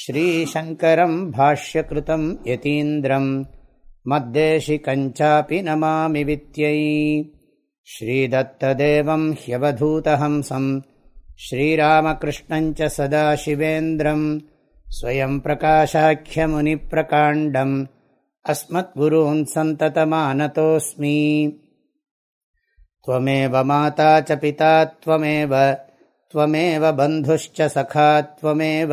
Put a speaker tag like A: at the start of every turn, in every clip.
A: श्रीशङ्करम् भाष्यकृतम् यतीन्द्रम् मद्देशिकञ्चापि नमामि वित्यै श्रीदत्तदेवम् ह्यवधूतहंसम् श्रीरामकृष्णम् च सदाशिवेन्द्रम् स्वयम् प्रकाशाख्यमुनिप्रकाण्डम् अस्मद्गुरून् सन्ततमानतोऽस्मि त्वमेव माता च पिता त्वमेव त्वमेव बन्धुश्च सखा त्वमेव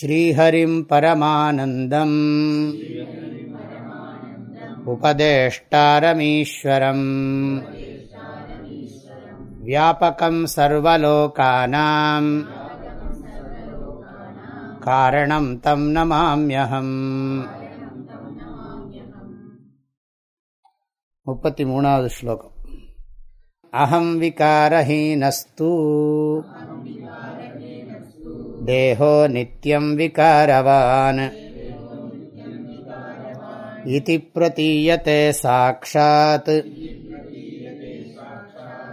A: ஸ்ரீஹரிம் பரமானந்தம். உபதேஷ்டாரமீஸ்வரம். வியாபகம் சர்வலோகானாம். காரணம் தம் நமாமியகம். முப்பத்தி மூணாவது ஸ்லோகம். அகம் விகாரஹீனஸ்தூ. देहो नित्यं विकारवान् इति प्रतीयते साक्षात्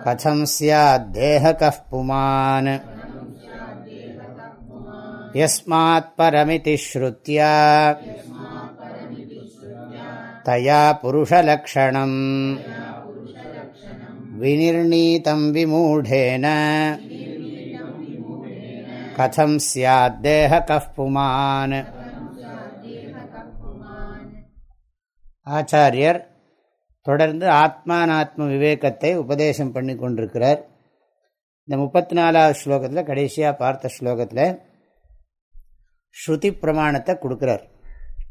A: कथं स्याद्देहकः पुमान् यस्मात् परमिति श्रुत्या तया पुरुषलक्षणम् विनिर्णीतं विमूढेन கதம் சியாத்தேக கஃபுமான் ஆச்சாரியர் தொடர்ந்து ஆத்மானாத்ம விவேகத்தை உபதேசம் பண்ணி கொண்டிருக்கிறார் இந்த முப்பத்தி நாலாவது ஸ்லோகத்தில் கடைசியாக பார்த்த ஸ்லோகத்தில் ஸ்ருதி பிரமாணத்தை கொடுக்குறார்.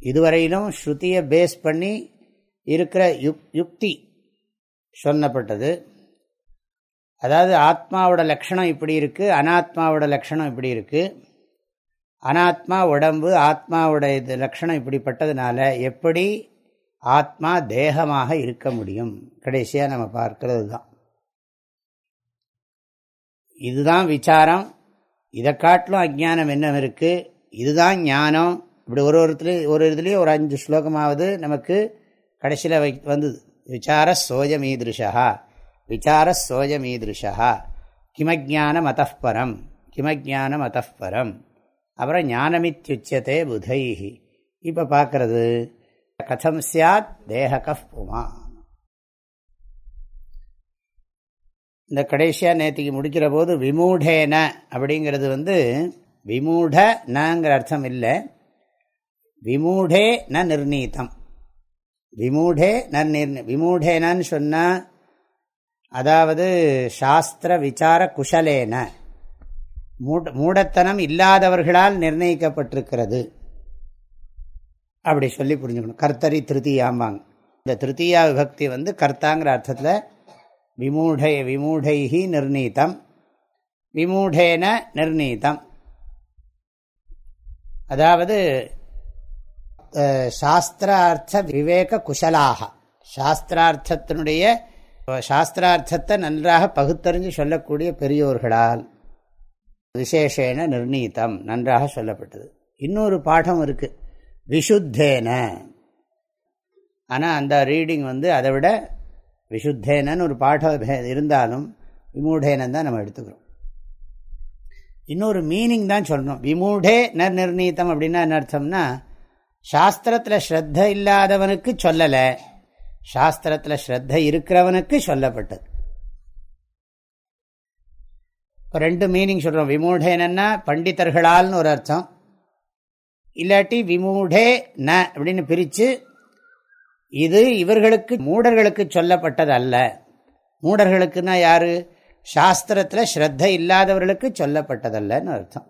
A: இதுவரையிலும் ஸ்ருதியை பேஸ் பண்ணி இருக்கிற யுக் யுக்தி சொல்லப்பட்டது அதாவது ஆத்மாவோட லக்ஷணம் இப்படி இருக்குது அனாத்மாவோட லக்ஷணம் இப்படி இருக்குது அனாத்மா உடம்பு ஆத்மாவோட இது லக்ஷணம் இப்படிப்பட்டதுனால எப்படி ஆத்மா தேகமாக இருக்க முடியும்? கடைசியாக நம்ம பார்க்கறது தான் இதுதான் விசாரம். இதை காட்டிலும் அஜானம் என்ன இருக்குது இதுதான் ஞானம். இப்படி ஒரு ஒருத்துலேயும் ஒரு இதுலேயும் ஒரு அஞ்சு ஸ்லோகமாவது நமக்கு கடைசியில் வை வந்தது. விசார சோஜமீதிருஷா விசார சோஜமீதிருஷா கிமஜானம் அத்தப்பரம் கிமஜானம் அத்தப்பரம் அப்புறம் ஞானமித்யுச்சதே புதைஹி இப்போ பார்க்கறது கதம் சாத் தேகக புமா. இந்த கடைசியாக நேற்றுக்கு முடிக்கிற போது விமூடேன அப்படிங்கிறது வந்து விமூட நங்கிற அர்த்தம் இல்லை. விமூடே ந நிர்ணீதம். விமூடே ந நிர் விமூடேனன்னு சொன்னால் அதாவது சாஸ்திர விசார குஷலேன. மூட மூடத்தனம் இல்லாதவர்களால் நிர்ணயிக்கப்பட்டிருக்கிறது. அப்படி சொல்லி புரிஞ்சுக்கணும். கர்த்தரி திருத்தியாம்பாங்க. இந்த திருத்தியா விபக்தி வந்து கர்த்தாங்கிற அர்த்தத்தில் விமூடை விமூடைகி நிர்ணீதம். விமூடேன நிர்ணீதம். அதாவது சாஸ்திரார்த்த விவேக குஷலாக. சாஸ்திரார்த்தத்தினுடைய இப்போ சாஸ்திரார்த்தத்தை நன்றாக பகுத்தறிஞ்சு சொல்லக்கூடிய பெரியோர்களால் விசேஷேன நிர்ணீத்தம் நன்றாக சொல்லப்பட்டது. இன்னொரு பாடம் இருக்குது விஷுத்தேன ஆனால் அந்த ரீடிங் வந்து அதை விட விஷுத்தேனன்னு ஒரு பாடம் இருந்தாலும் விமூடேனன் தான் நம்ம எடுத்துக்கிறோம். இன்னொரு மீனிங் தான் சொல்லணும். விமூடே ந நிர்ணீத்தம் அப்படின்னா என்ன அர்த்தம்னா சாஸ்திரத்தில் ஸ்ரத்த இல்லாதவனுக்கு சொல்லலை. சாஸ்திரத்தில் ஸ்ரத்த இருக்கிறவனுக்கு சொல்லப்பட்டது. இப்போ ரெண்டு மீனிங் சொல்கிறோம் விமூடேனன்னா பண்டிதர்களால்னு ஒரு அர்த்தம். இல்லாட்டி விமூடே ந அப்படின்னு பிரித்து இது இவர்களுக்கு மூடர்களுக்கு சொல்லப்பட்டது அல்ல மூடர்களுக்குன்னா யாரு? சாஸ்திரத்தில் ஸ்ரத்த இல்லாதவர்களுக்கு சொல்லப்பட்டதல்லன்னு அர்த்தம்.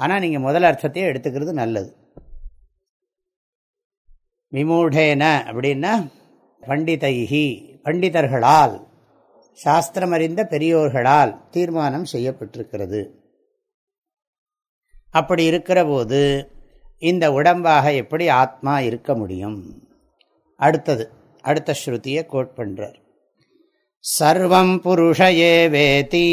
A: ஆனால் நீங்கள் முதல் அர்த்தத்தையே எடுத்துக்கிறது நல்லது. விமூடேன அப்படின்னா பண்டிதைஹி பண்டிதர்களால் சாஸ்திரம் அறிந்த பெரியோர்களால் தீர்மானம் செய்யப்பட்டிருக்கிறது. அப்படி இருக்கிற போது இந்த உடம்பாக எப்படி ஆத்மா இருக்க முடியும்? அடுத்தது அடுத்த ஸ்ருதியை கோட் பண்றார். சர்வம் புருஷயே வேதி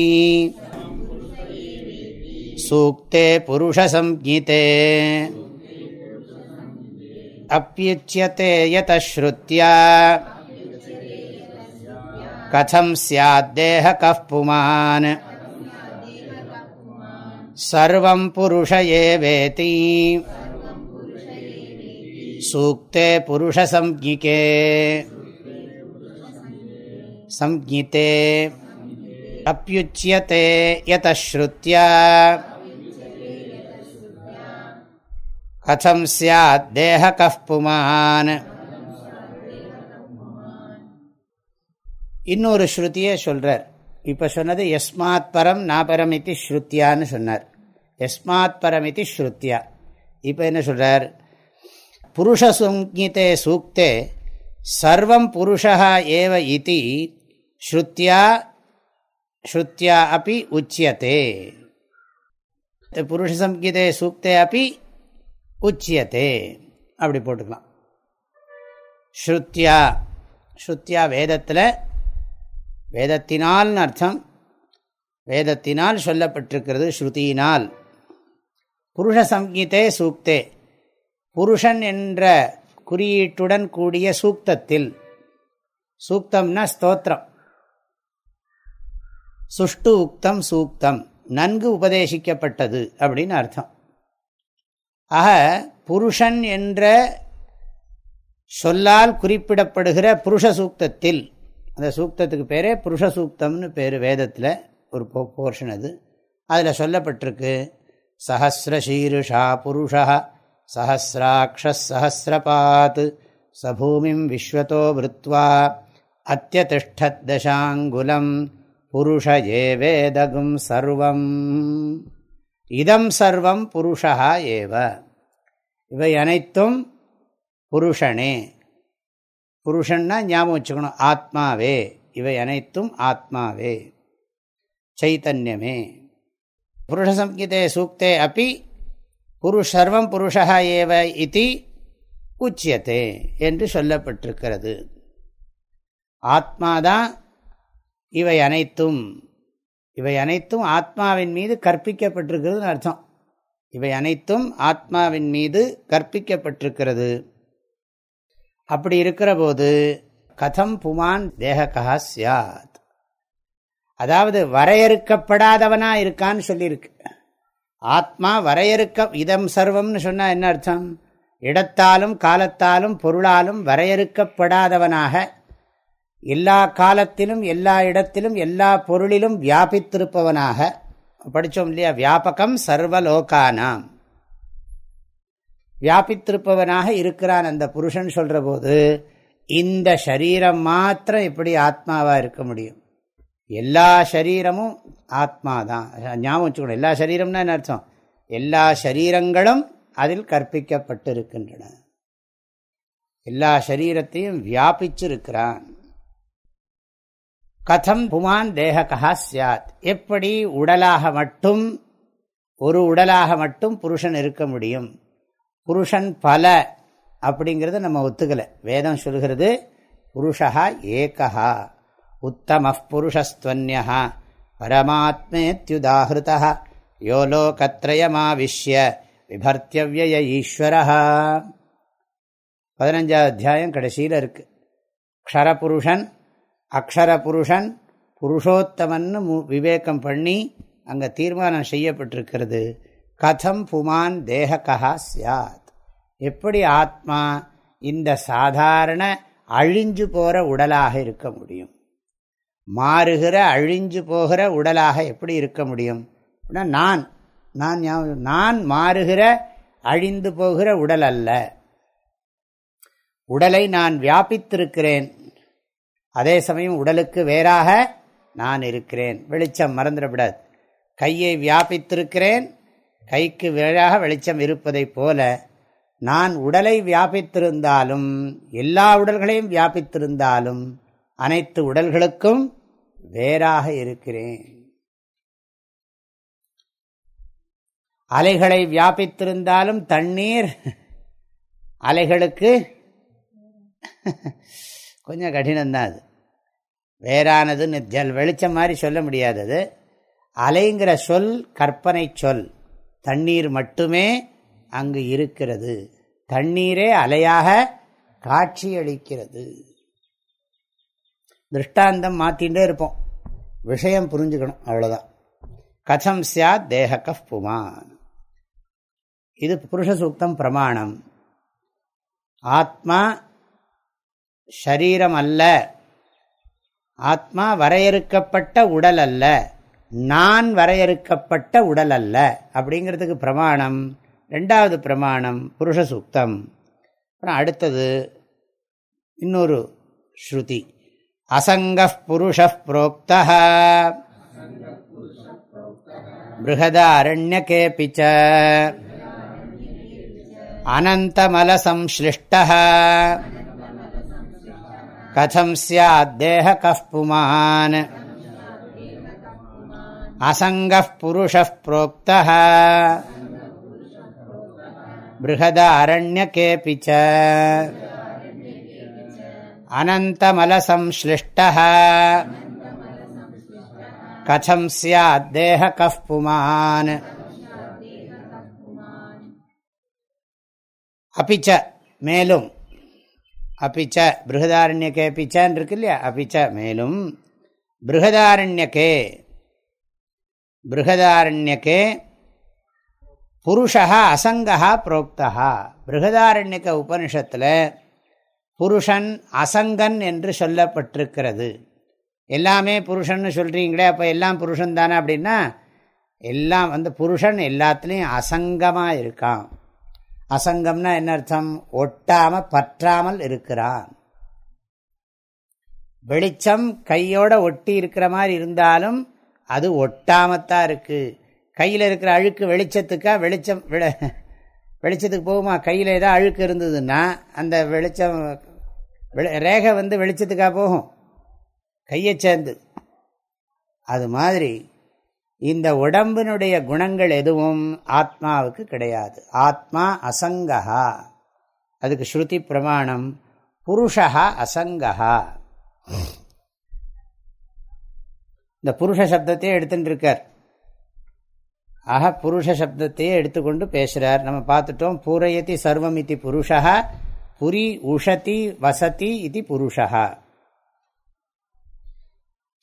A: சூக்தே புருஷசம்ஹிதே अप्युच्यते यतश्रुत्या। कथं स्याद्देहकः पुमान्? सर्वं पुरुष एवेति सूक्ते पुरुषसंज्ञिके संज्ञिते। अप्युच्यते यतश्रुत्या। கதம் சியாத் தேக கஃப்புமான் இன்னொரு ஸ்ருதியே சொல்கிறார் இப்போ சொன்னது எஸ்மாத் பரம் நாபரம் இது ஸ்ருத்தியான்னு சொன்னார். எஸ்மாத் பரம் இது ஸ்ருத்தியா இப்போ என்ன சொல்கிறார் புருஷ சுங்கிதே சூக்தே சர்வம் புருஷா ஏவ இது ஸ்ருத்தியா ஸ்ருத்தியா அப்படி உச்சியத்தே புருஷ புருஷசங்கிதே சூக்தே அப்படி உச்சியத்தே அப்படி போட்டுக்கலாம். ஸ்ருத்யா. ஸ்ருத்யா வேதத்தில் வேதத்தினால்னு அர்த்தம். வேதத்தினால் சொல்லப்பட்டிருக்கிறது ஸ்ருதியினால். புருஷ சங்கீதே சூக்தே. புருஷன் என்ற குறியீட்டுடன் கூடிய சூக்தத்தில். சூக்தம்னா ஸ்தோத்திரம். சுஷ்டு உக்தம் சூக்தம். நன்கு உபதேசிக்கப்பட்டது அப்படின்னு அர்த்தம். ஆக புருஷன் என்ற சொல்லால் குறிப்பிடப்படுகிற புருஷ சூக்தத்தில் அந்த சூக்தத்துக்கு பேரே புருஷ சூக்தம்னு பேர் வேதத்தில் ஒரு போர்ஷன் அது. அதில் சொல்லப்பட்டிருக்கு சஹசிரசீருஷா புருஷா சஹசிராட்சசஹசிரபாத் சபூமிம் விஸ்வத்தோ விருத்வா அத்தியதிஷ்டதசாங்குலம் புருஷ ஏ வேதகும் சர்வம். இதம் சர்வம் புருஷா ஏவ. இவை அனைத்தும் புருஷனே. புருஷன்னா ஞாபகம் வச்சுக்கணும் ஆத்மாவே. இவை அனைத்தும் ஆத்மாவே. சைத்தன்யமே. புருஷசம்கிதே சூக்தே அப்பி புருஷ் சர்வம் புருஷா ஏவ இது உச்சியத்தே என்று சொல்லப்பட்டிருக்கிறது. ஆத்மாதான் இவை அனைத்தும். இவை அனைத்தும் ஆத்மாவின் மீது கற்பிக்கப்பட்டிருக்கிறதுன்னு அர்த்தம். இவை அனைத்தும் ஆத்மாவின் மீது கற்பிக்கப்பட்டிருக்கிறது. அப்படி இருக்கிற போது கதம் புமான் தேககா சியாத் அதாவது வரையறுக்கப்படாதவனா இருக்கான்னு சொல்லியிருக்கு. ஆத்மா வரையறுக்க இதம் சர்வம்னு சொன்னால் என்ன அர்த்தம்? இடத்தாலும் காலத்தாலும் பொருளாலும் வரையறுக்கப்படாதவனாக எல்லா காலத்திலும் எல்லா இடத்திலும் எல்லா பொருளிலும் வியாபித்திருப்பவனாக படித்தோம் இல்லையா? வியாபகம் சர்வலோகானாம். வியாபித்திருப்பவனாக இருக்கிறான் அந்த புருஷன் சொல்கிற போது இந்த சரீரம் மாத்திரம் எப்படி ஆத்மாவாக இருக்க முடியும். எல்லா சரீரமும் ஆத்மா தான் ஞாபகம் வச்சுக்கணும் எல்லா சரீரம்னா என்ன அர்த்தம்? எல்லா சரீரங்களும் அதில் கற்பிக்கப்பட்டிருக்கின்றன. எல்லா சரீரத்தையும் வியாபிச்சிருக்கிறான். கதம் புமான் தேககா சாத் எப்படி உடலாக மட்டும் ஒரு உடலாக மட்டும் புருஷன் இருக்க முடியும்? புருஷன் பல அப்படிங்கிறத நம்ம ஒத்துக்கலை. வேதம் சொல்கிறது புருஷா ஏகா உத்தம புருஷஸ்துவன்யா பரமாத்மேத்யுதாகிருதா யோ லோகத்ரயமாவிஷ்ய. விபர்த்தியவிய ஈஸ்வர பதினஞ்சாவது அத்தியாயம் கடைசியில் இருக்கு. க்ஷரபுருஷன் அக்ஷர புருஷன் புருஷோத்தமன்னு விவேகம் பண்ணி அங்கே தீர்மானம் செய்யப்பட்டிருக்கிறது. கதம் புமான் தேககா சியாத் எப்படி ஆத்மா இந்த சாதாரண அழிஞ்சு போகிற உடலாக இருக்க முடியும்? மாறுகிற அழிஞ்சு போகிற உடலாக எப்படி இருக்க முடியும்? நான் நான் நான் மாறுகிற அழிந்து போகிற உடல் அல்ல. உடலை நான் வியாபித்திருக்கிறேன். அதே சமயம் உடலுக்கு வேறாக நான் இருக்கிறேன். வெளிச்சம் மறந்துடப்படாது கையை வியாபித்திருக்கிறேன். கைக்கு வேறாக வெளிச்சம் இருப்பதைப் போல நான் உடலை வியாபித்திருந்தாலும் எல்லா உடல்களையும் வியாபித்திருந்தாலும் அனைத்து உடல்களுக்கும் வேறாக இருக்கிறேன். அலைகளை வியாபித்திருந்தாலும் தண்ணீர் அலைகளுக்கு கொஞ்சம் கடினம்தான் அது. வேறானதுன்னு ஜல் வெளிச்சம் மாதிரி சொல்ல முடியாதது அலைங்கிற சொல் கற்பனை சொல். தண்ணீர் மட்டுமே அங்கு இருக்கிறது. தண்ணீரே அலையாக காட்சியளிக்கிறது. திருஷ்டாந்தம் மாற்றிகிட்டே இருப்போம். விஷயம் புரிஞ்சுக்கணும் அவ்வளோதான் கதம் சாத் தேக புமான். இது புருஷ சூக்தம் பிரமாணம். ஆத்மா ஷரீரம் அல்ல. ஆத்மா வரையறுக்கப்பட்ட உடல் அல்ல நான் வரையறுக்கப்பட்ட உடல் அல்ல அப்படிங்கிறதுக்கு பிரமாணம் ரெண்டாவது பிரமாணம் புருஷ சூக்தம் அப்புறம் அடுத்தது இன்னொரு ஸ்ருதி அசங்க புருஷ புரோக்த बृहदारण्यकेऽपि च अनन्तमलसंश्लिष्टः कथं स्याद्देहकः पुमान् असङ्गः पुरुषः प्रोक्तः बृहदारण्यकेऽपि च अनन्तमलसंश्लिष्टः கதம் சியாத் தேக கஃப் புமான் அப்பிச்ச மேலும் அப்பிச்ச பிருகதாரண்யக்கே பிச்சான் இருக்கு இல்லையா அப்பிச்ச மேலும் பிருகதாரண்யக்கே பிருகதாரண்யக்கே புருஷா அசங்கா புரோக்தா பிருகதாரண்யக்க உபனிஷத்தில் புருஷன் அசங்கன் என்று சொல்லப்பட்டிருக்கிறது. எல்லாமே புருஷன்னு சொல்கிறீங்களே அப்போ எல்லாம் புருஷன் தானே அப்படின்னா எல்லாம் வந்து புருஷன் எல்லாத்துலேயும் அசங்கமாக இருக்கான். அசங்கம்னா என்ன அர்த்தம்? ஒட்டாமல் பற்றாமல் இருக்கிறான். வெளிச்சம் கையோட ஒட்டி இருக்கிற மாதிரி இருந்தாலும் அது ஒட்டாமத்தான் இருக்குது கையில் இருக்கிற அழுக்கு வெளிச்சத்துக்கா? வெளிச்சம் வெளிச்சத்துக்கு போகுமா? கையில் ஏதாவது அழுக்கு இருந்ததுன்னா அந்த வெளிச்சம் ரேகை வந்து வெளிச்சத்துக்காக போகும். கையை சேர்ந்து. அது மாதிரி இந்த உடம்பினுடைய குணங்கள் எதுவும் ஆத்மாவுக்கு கிடையாது. ஆத்மா அசங்கா அதுக்கு ஸ்ருதி பிரமாணம் புருஷா அசங்கா இந்த புருஷ சப்தத்தையே எடுத்துட்டு இருக்கார். ஆக புருஷ சப்தத்தையே எடுத்துக்கொண்டு பேசுகிறார் நம்ம பார்த்துட்டோம் பூரயதி சர்வம் இது புருஷா புரி உஷதி வசதி இது புருஷா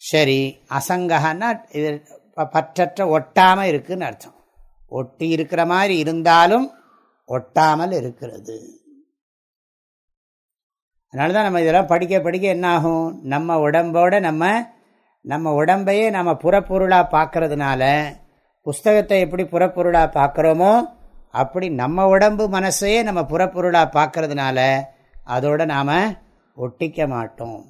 A: சரி அசங்கன்னா இது பற்றற்ற ஒட்டாமல் இருக்குன்னு அர்த்தம். ஒட்டி இருக்கிற மாதிரி இருந்தாலும் ஒட்டாமல் இருக்கிறது. அதனால தான் நம்ம இதெல்லாம் படிக்க படிக்க என்ன ஆகும்? நம்ம உடம்போட நம்ம நம்ம உடம்பையே நம்ம புறப்பொருளாக பார்க்கறதுனால புஸ்தகத்தை எப்படி புறப்பொருளாக பார்க்குறோமோ அப்படி நம்ம உடம்பு மனசையே நம்ம புறப்பொருளாக பார்க்கறதுனால அதோட நாம் ஒட்டிக்க மாட்டோம்.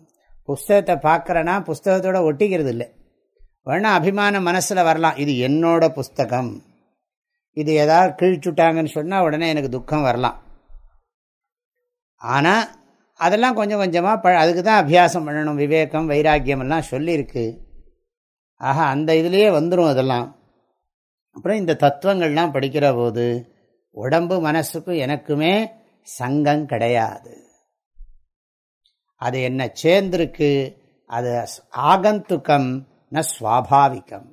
A: புஸ்தகத்தை பார்க்குறேன்னா புஸ்தகத்தோட ஒட்டிக்கிறது இல்லை வேணா அபிமானம் மனசில் வரலாம். இது என்னோட புஸ்தகம். இது ஏதாவது கிழிச்சுட்டாங்கன்னு சொன்னால் உடனே எனக்கு துக்கம் வரலாம். ஆனால் அதெல்லாம் கொஞ்சம் கொஞ்சமாக ப அதுக்கு தான் அபியாசம் பண்ணணும். விவேகம் வைராக்கியம் எல்லாம் சொல்லியிருக்கு. ஆஹா அந்த இதுலேயே வந்துடும் அதெல்லாம். அப்புறம் இந்த தத்துவங்கள்லாம் படிக்கிற போது உடம்பு மனசுக்கும் எனக்குமே சங்கம் கிடையாது. அது என்ன சேர்ந்திருக்கு. அது ஆகந்துக்கம் ந சுவாபாவிகம்.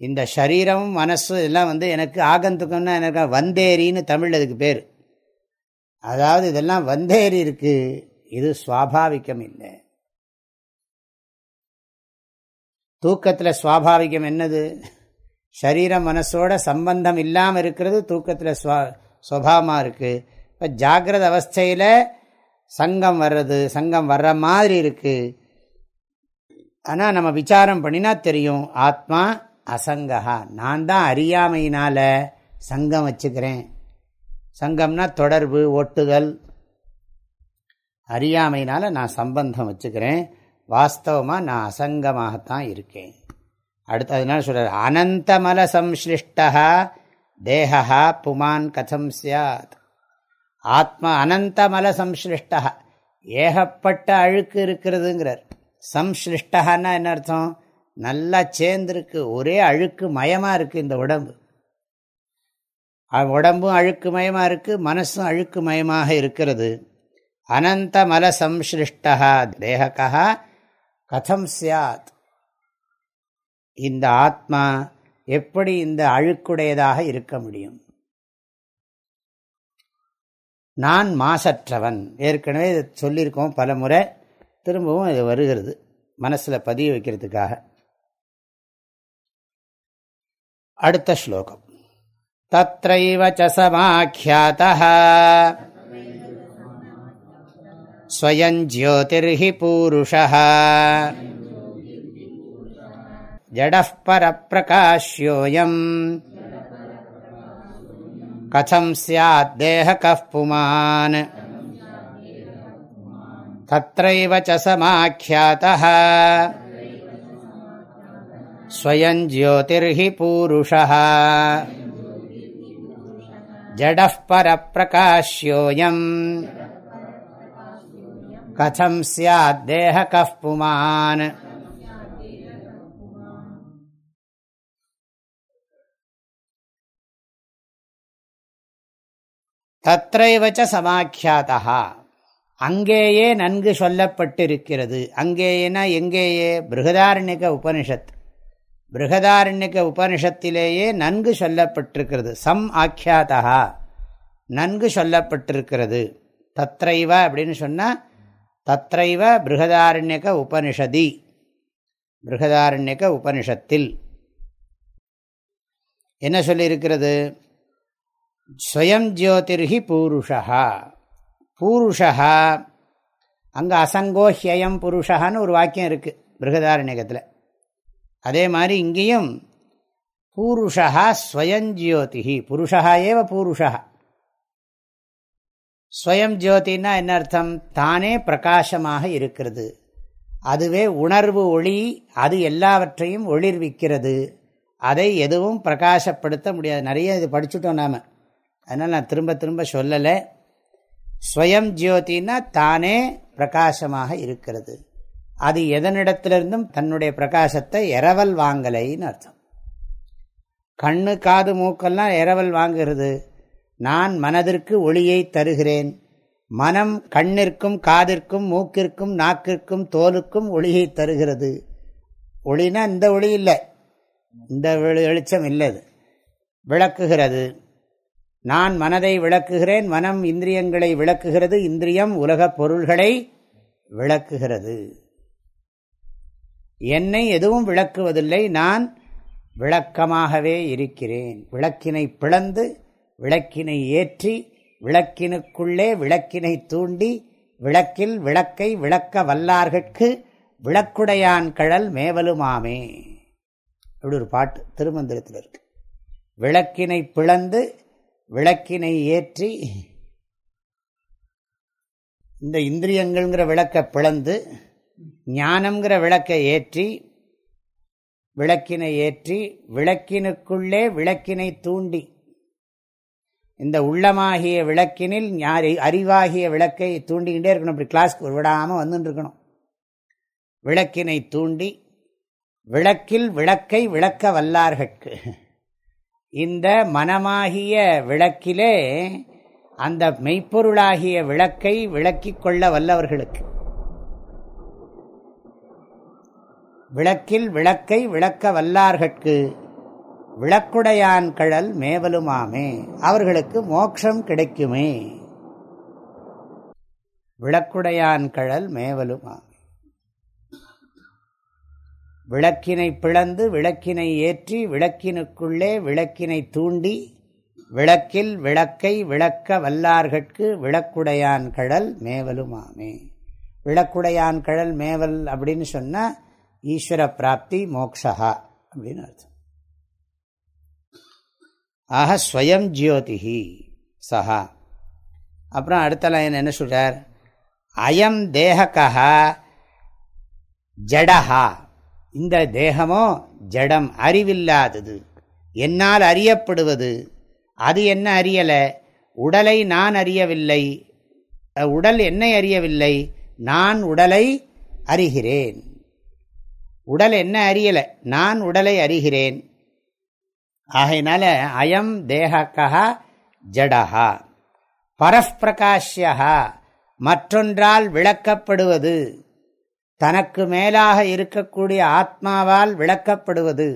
A: இந்த சரீரம் மனசு இதெல்லாம் வந்து எனக்கு ஆகந்துக்கம்னா எனக்கு வந்தேரின்னு தமிழ் அதுக்கு பேர். அதாவது இதெல்லாம் வந்தேரி இருக்கு இது சுவாபாவிகம் இல்லை. தூக்கத்தில் சுவாபாவிகம் என்னது? சரீரம் மனசோட சம்பந்தம் இல்லாமல் இருக்கிறது தூக்கத்தில் ஸ்வா சுவாவமாக இருக்குது இப்போ ஜாகிரத அவஸ்தையில் சங்கம் வர்றது சங்கம் வர்ற மாதிரி இருக்குது ஆனால் நம்ம விசாரம் பண்ணினா தெரியும். ஆத்மா அசங்கா நான் தான் அறியாமையினால் சங்கம் வச்சுக்கிறேன். சங்கம்னா தொடர்பு ஒட்டுதல். அறியாமையினால நான் சம்பந்தம் வச்சுக்கிறேன். வாஸ்தவமாக நான் அசங்கமாகத்தான் இருக்கேன். அடுத்து அதனால சொல்கிறார் அனந்தமல சம்ஸ்லிஷ்டா தேகா புமான் கதம் சாத் ஆத்மா அனந்தமல சம்ஸ்லிஷ்டா ஏகப்பட்ட அழுக்கு இருக்கிறதுங்கிறார். சம்ஸ்லிஷ்டகான்னா என்ன அர்த்தம்? நல்லா சேர்ந்துருக்கு. ஒரே அழுக்கு மயமாக இருக்குது இந்த உடம்பு. உடம்பும் அழுக்கு மயமாக இருக்குது மனசும் அழுக்கு மயமாக இருக்கிறது. அனந்த மல சம்ஸ்லிஷ்டா தேகக்கா கதம் சியாத் இந்த ஆத்மா எப்படி இந்த அழுக்குடையதாக இருக்க முடியும்? நான் மாசற்றவன். ஏற்கனவே சொல்லியிருக்கோம் பல முறை திரும்பவும் இது வருகிறது மனசில் பதிய வைக்கிறதுக்காக அடுத்த ஸ்லோகம் தத்தைவ சமாக்கியாத ஸ்வயஞ்சோதிர்ஹி பூருஷா ஜடः परप्रकाश्योऽयम् कथं स्याद्देहकः पुमान् तत्रैव च समाख्यातः स्वयं ज्योतिर्हि पूरुषः जडः परप्रकाश्योऽयम् कथं स्याद्देहकः पुमान् तत्रैव च समाख्यातः அங்கேயே நன்கு சொல்லப்பட்டிருக்கிறது. அங்கேயேனா எங்கேயே? பிருகதாரண்யக உபனிஷத். பிருகதாரண்யக உபனிஷத்திலேயே நன்கு சொல்லப்பட்டிருக்கிறது. சம் ஆக்கியாதா நன்கு சொல்லப்பட்டிருக்கிறது. தத்ரைவ அப்படின்னு சொன்னால் தத்ரைவ பிருகதாரண்யக உபனிஷதி. பிருகதாரண்யக உபனிஷத்தில். என்ன சொல்லியிருக்கிறது? ஸ்வயம் ஜோதிர்ஹி பூருஷா பூருஷா அங்கே அசங்கோ ஹியம் புருஷான்னு ஒரு வாக்கியம் இருக்குது பிருகதாரண்யகத்தில். அதே மாதிரி இங்கேயும் பூருஷா ஸ்வயஞ்சியோதிஹி புருஷா ஏவ பூருஷா ஸ்வயம் ஜோதினா என்ன அர்த்தம்? தானே பிரகாசமாக இருக்கிறது. அதுவே உணர்வு ஒளி அது எல்லாவற்றையும் ஒளிர்விக்கிறது. அதை எதுவும் பிரகாசப்படுத்த முடியாது. நிறைய இது படிச்சுட்டோம் நாம். அதனால் நான் திரும்ப திரும்ப சொல்லலை. ஸ்வயம் ஜோதினா தானே பிரகாசமாக இருக்கிறது. அது எதனிடத்திலிருந்தும் தன்னுடைய பிரகாசத்தை இரவல் வாங்கலைன்னு அர்த்தம். கண்ணு காது மூக்கெல்லாம் இரவல் வாங்குகிறது. நான் மனதிற்கு ஒளியை தருகிறேன். மனம் கண்ணிற்கும் காதிற்கும் மூக்கிற்கும் நாக்கிற்கும் தோலுக்கும் ஒளியை தருகிறது. ஒளினா இந்த ஒளி இல்லை. இந்த வெளிச்சம் இல்லை விளக்குகிறது. நான் மனதை விளக்குகிறேன் மனம் இந்திரியங்களை விளக்குகிறது இந்திரியம் உலகப் பொருள்களை விளக்குகிறது. என்னை எதுவும் விளக்குவதில்லை நான் விளக்கமாகவே இருக்கிறேன். விளக்கினை பிளந்து விளக்கினை ஏற்றி விளக்கினுக்குள்ளே விளக்கினை தூண்டி விளக்கில் விளக்கை விளக்க வல்லார்கட்கு விளக்குடையான் கழல் மேவலுமாமே. அப்படி ஒரு பாட்டு திருமந்திரத்தில் இருக்கு விளக்கினை பிளந்து விளக்கினை ஏற்றி இந்த இந்திரியங்கள்ங்கிற விளக்கை பிளந்து ஞானம்ங்கிற விளக்கை ஏற்றி விளக்கினை ஏற்றி விளக்கினுக்குள்ளே விளக்கினை தூண்டி இந்த உள்ளமாகிய விளக்கினில் அறிவாகிய விளக்கை தூண்டிக்கிட்டே இருக்கணும். இப்படி கிளாஸ்க்கு விடாமல் வந்துட்டு இருக்கணும். விளக்கினை தூண்டி விளக்கில் விளக்கை விளக்க வல்லார்கட்கு. இந்த மனமாகிய விளக்கிலே அந்த மெய்ப்பொருளாகிய விளக்கை விளக்கிக் கொள்ள வல்லவர்களுக்கு. விளக்கில் விளக்கை விளக்க வல்லார்கட்கு விளக்குடையான் கழல் மேவலுமாமே அவர்களுக்கு மோட்சம் கிடைக்குமே. விளக்குடையான் கழல் மேவலுமா. விளக்கினை பிளந்து விளக்கினை ஏற்றி விளக்கினுக்குள்ளே விளக்கினை தூண்டி விளக்கில் விளக்கை விளக்க வல்லார்கட்கு விளக்குடையான் கடல் மேவலுமாமே. விளக்குடையான் கடல் மேவல் அப்படின்னு சொன்னால் ஈஸ்வர பிராப்தி மோக்ஷா அப்படின்னு அர்த்தம். ஆக ஸ்வயம் ஜோதிஹி சஹா. அப்புறம் அடுத்த லைன் என்ன சொல்கிறார் அயம் தேகக்கா ஜடஹா. இந்த தேகமோ ஜடம் அறிவில்லாதது. என்னால் அறியப்படுவது. அது என்ன அறியலை? உடலை நான் அறியவில்லை. உடல் என்னை அறியவில்லை. நான் உடலை அறிகிறேன். உடல் என்ன அறியலை? நான் உடலை அறிகிறேன். ஆகையினால அயம் தேகக்கா ஜடஹா. பரப்பிரகாஷ்யா மற்றொன்றால் விளக்கப்படுவது. தனக்கு மேலாக இருக்கக்கூடிய ஆத்மாவால் விளக்கப்படுவது.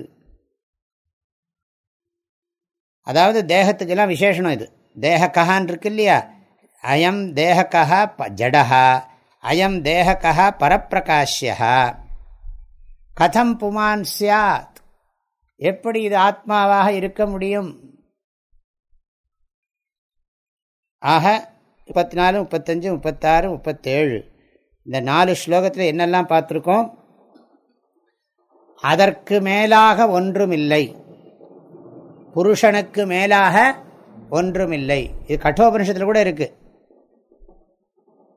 A: அதாவது தேகத்துக்கெல்லாம் விசேஷனம் இது. தேகக்கான் இருக்கு இல்லையா? அயம் தேகக்கா ஜடஹா. அயம் தேகக்கா பரப்பிரகாஷ்யா கதம் புமான் சியாத் எப்படி இது ஆத்மாவாக இருக்க முடியும்? ஆக முப்பத்தி நாலு முப்பத்தஞ்சு முப்பத்தாறு முப்பத்தேழு. இந்த நாலு ஸ்லோகத்தில் என்னெல்லாம் பார்த்துருக்கோம்? அதற்கு மேலாக ஒன்றுமில்லை. புருஷனுக்கு மேலாக ஒன்றுமில்லை. இது கட்டோபனிஷத்தில் கூட இருக்கு.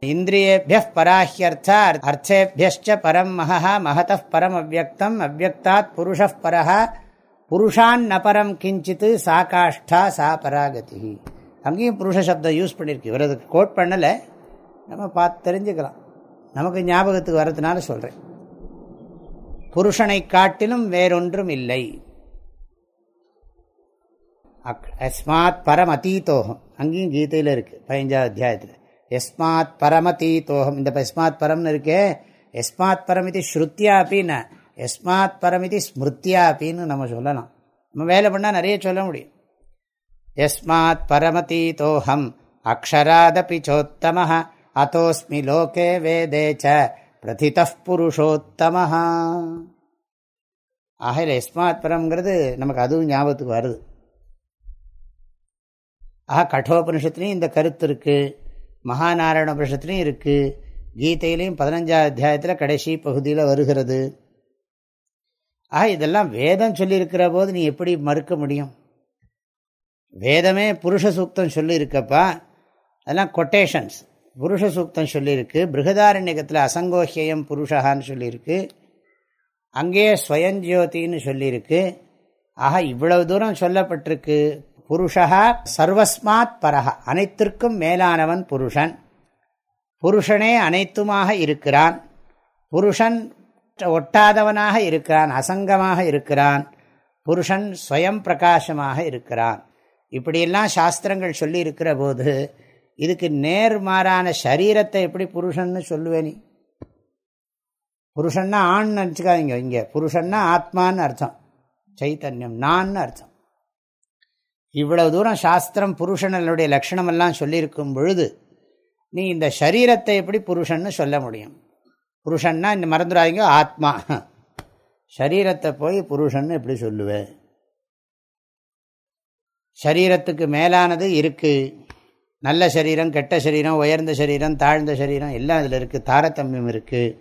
A: இந்திரியேபிய பராஹ்யர்த்த அர்த்தேபியச்ச பரம் மகா மகத பரம் அவ்வக்தம் அவ்வக்தாத் புருஷ பரஹா புருஷான் நபரம் கிஞ்சித்து சா காஷ்டா சா பராகதி அங்கேயும் புருஷ சப்தம் யூஸ் பண்ணியிருக்கு இவர் அதுக்கு கோட் பண்ணலை. நம்ம பார்த்து தெரிஞ்சுக்கலாம். நமக்கு ஞாபகத்துக்கு வர்றதுனால சொல்கிறேன் புருஷனை காட்டிலும் வேறொன்றும் இல்லை. அஸ்மாத் பரமதீதோகம். அங்கேயும் கீதையில் இருக்குது பதினஞ்சாவது அத்தியாயத்தில். எஸ்மாத் பரமதீதோகம். இந்த எஸ்மாத் பரம்னு இருக்கே எஸ்மாத் பரம் இது ஸ்ருத்தியாப்பின்னு எஸ்மாத் பரம் இது ஸ்மிருத்தியாப்பின்னு நம்ம சொல்லலாம். நம்ம வேலை பண்ணால் நிறைய சொல்ல முடியும். எஸ்மாத் பரமதீதோகம். அக்ஷராதபி சோத்தம அத்தோஸ்மி லோகே வேதே ச பிரதித புருஷோத்தம ஆகையில் எஸ்மாத் பரம்ங்கிறது நமக்கு அதுவும் ஞாபகத்துக்கு வருது ஆஹா கட்டோபனிஷத்துலேயும் இந்த கருத்து இருக்குது மகாநாராயண உபனிஷத்துலேயும் இருக்குது கீதையிலையும் பதினஞ்சாவது அத்தியாயத்தில் கடைசி பகுதியில் வருகிறது. ஆக இதெல்லாம் வேதம் சொல்லியிருக்கிற போது நீ எப்படி மறுக்க முடியும்? வேதமே புருஷ சூக்தம் சொல்லியிருக்கப்பா அதெல்லாம் கொட்டேஷன்ஸ் புருஷ சூக்தம் சொல்லியிருக்கு. பிருகதாரண்யகத்தில் அசங்கோஹியம் புருஷகான்னு சொல்லியிருக்கு. அங்கேயே ஸ்வயஞ்சோதின்னு சொல்லியிருக்கு. ஆக இவ்வளவு தூரம் சொல்லப்பட்டிருக்கு. புருஷா சர்வஸ்மாத் பரஹ. அனைத்திற்கும் மேலானவன் புருஷன். புருஷனே அனைத்துமாக இருக்கிறான். புருஷன் ஒட்டாதவனாக இருக்கிறான் அசங்கமாக இருக்கிறான். புருஷன் ஸ்வயம் பிரகாசமாக இருக்கிறான். இப்படியெல்லாம் சாஸ்திரங்கள் சொல்லி இருக்கிற போது இதுக்கு நேர்மாறான சரீரத்தை எப்படி புருஷன்னு சொல்லுவேனி புருஷன்னா ஆண் நினச்சிக்காதீங்க இங்கே. புருஷன்னா ஆத்மான்னு அர்த்தம். சைத்தன்யம் நான் அர்த்தம். இவ்வளவு தூரம் சாஸ்திரம் புருஷனுடைய லட்சணமெல்லாம் சொல்லியிருக்கும் பொழுது நீ இந்த சரீரத்தை எப்படி புருஷன்னு சொல்ல முடியும்? புருஷன்னா இந்த மறந்துடாதீங்க ஆத்மா. சரீரத்தை போய் புருஷன்னு எப்படி சொல்லுவேன் சரீரத்துக்கு மேலானது இருக்குது நல்ல சரீரம் கெட்ட சரீரம் உயர்ந்த சரீரம் தாழ்ந்த சரீரம் எல்லாம் இதில் இருக்குது தாரதமியம் இருக்குது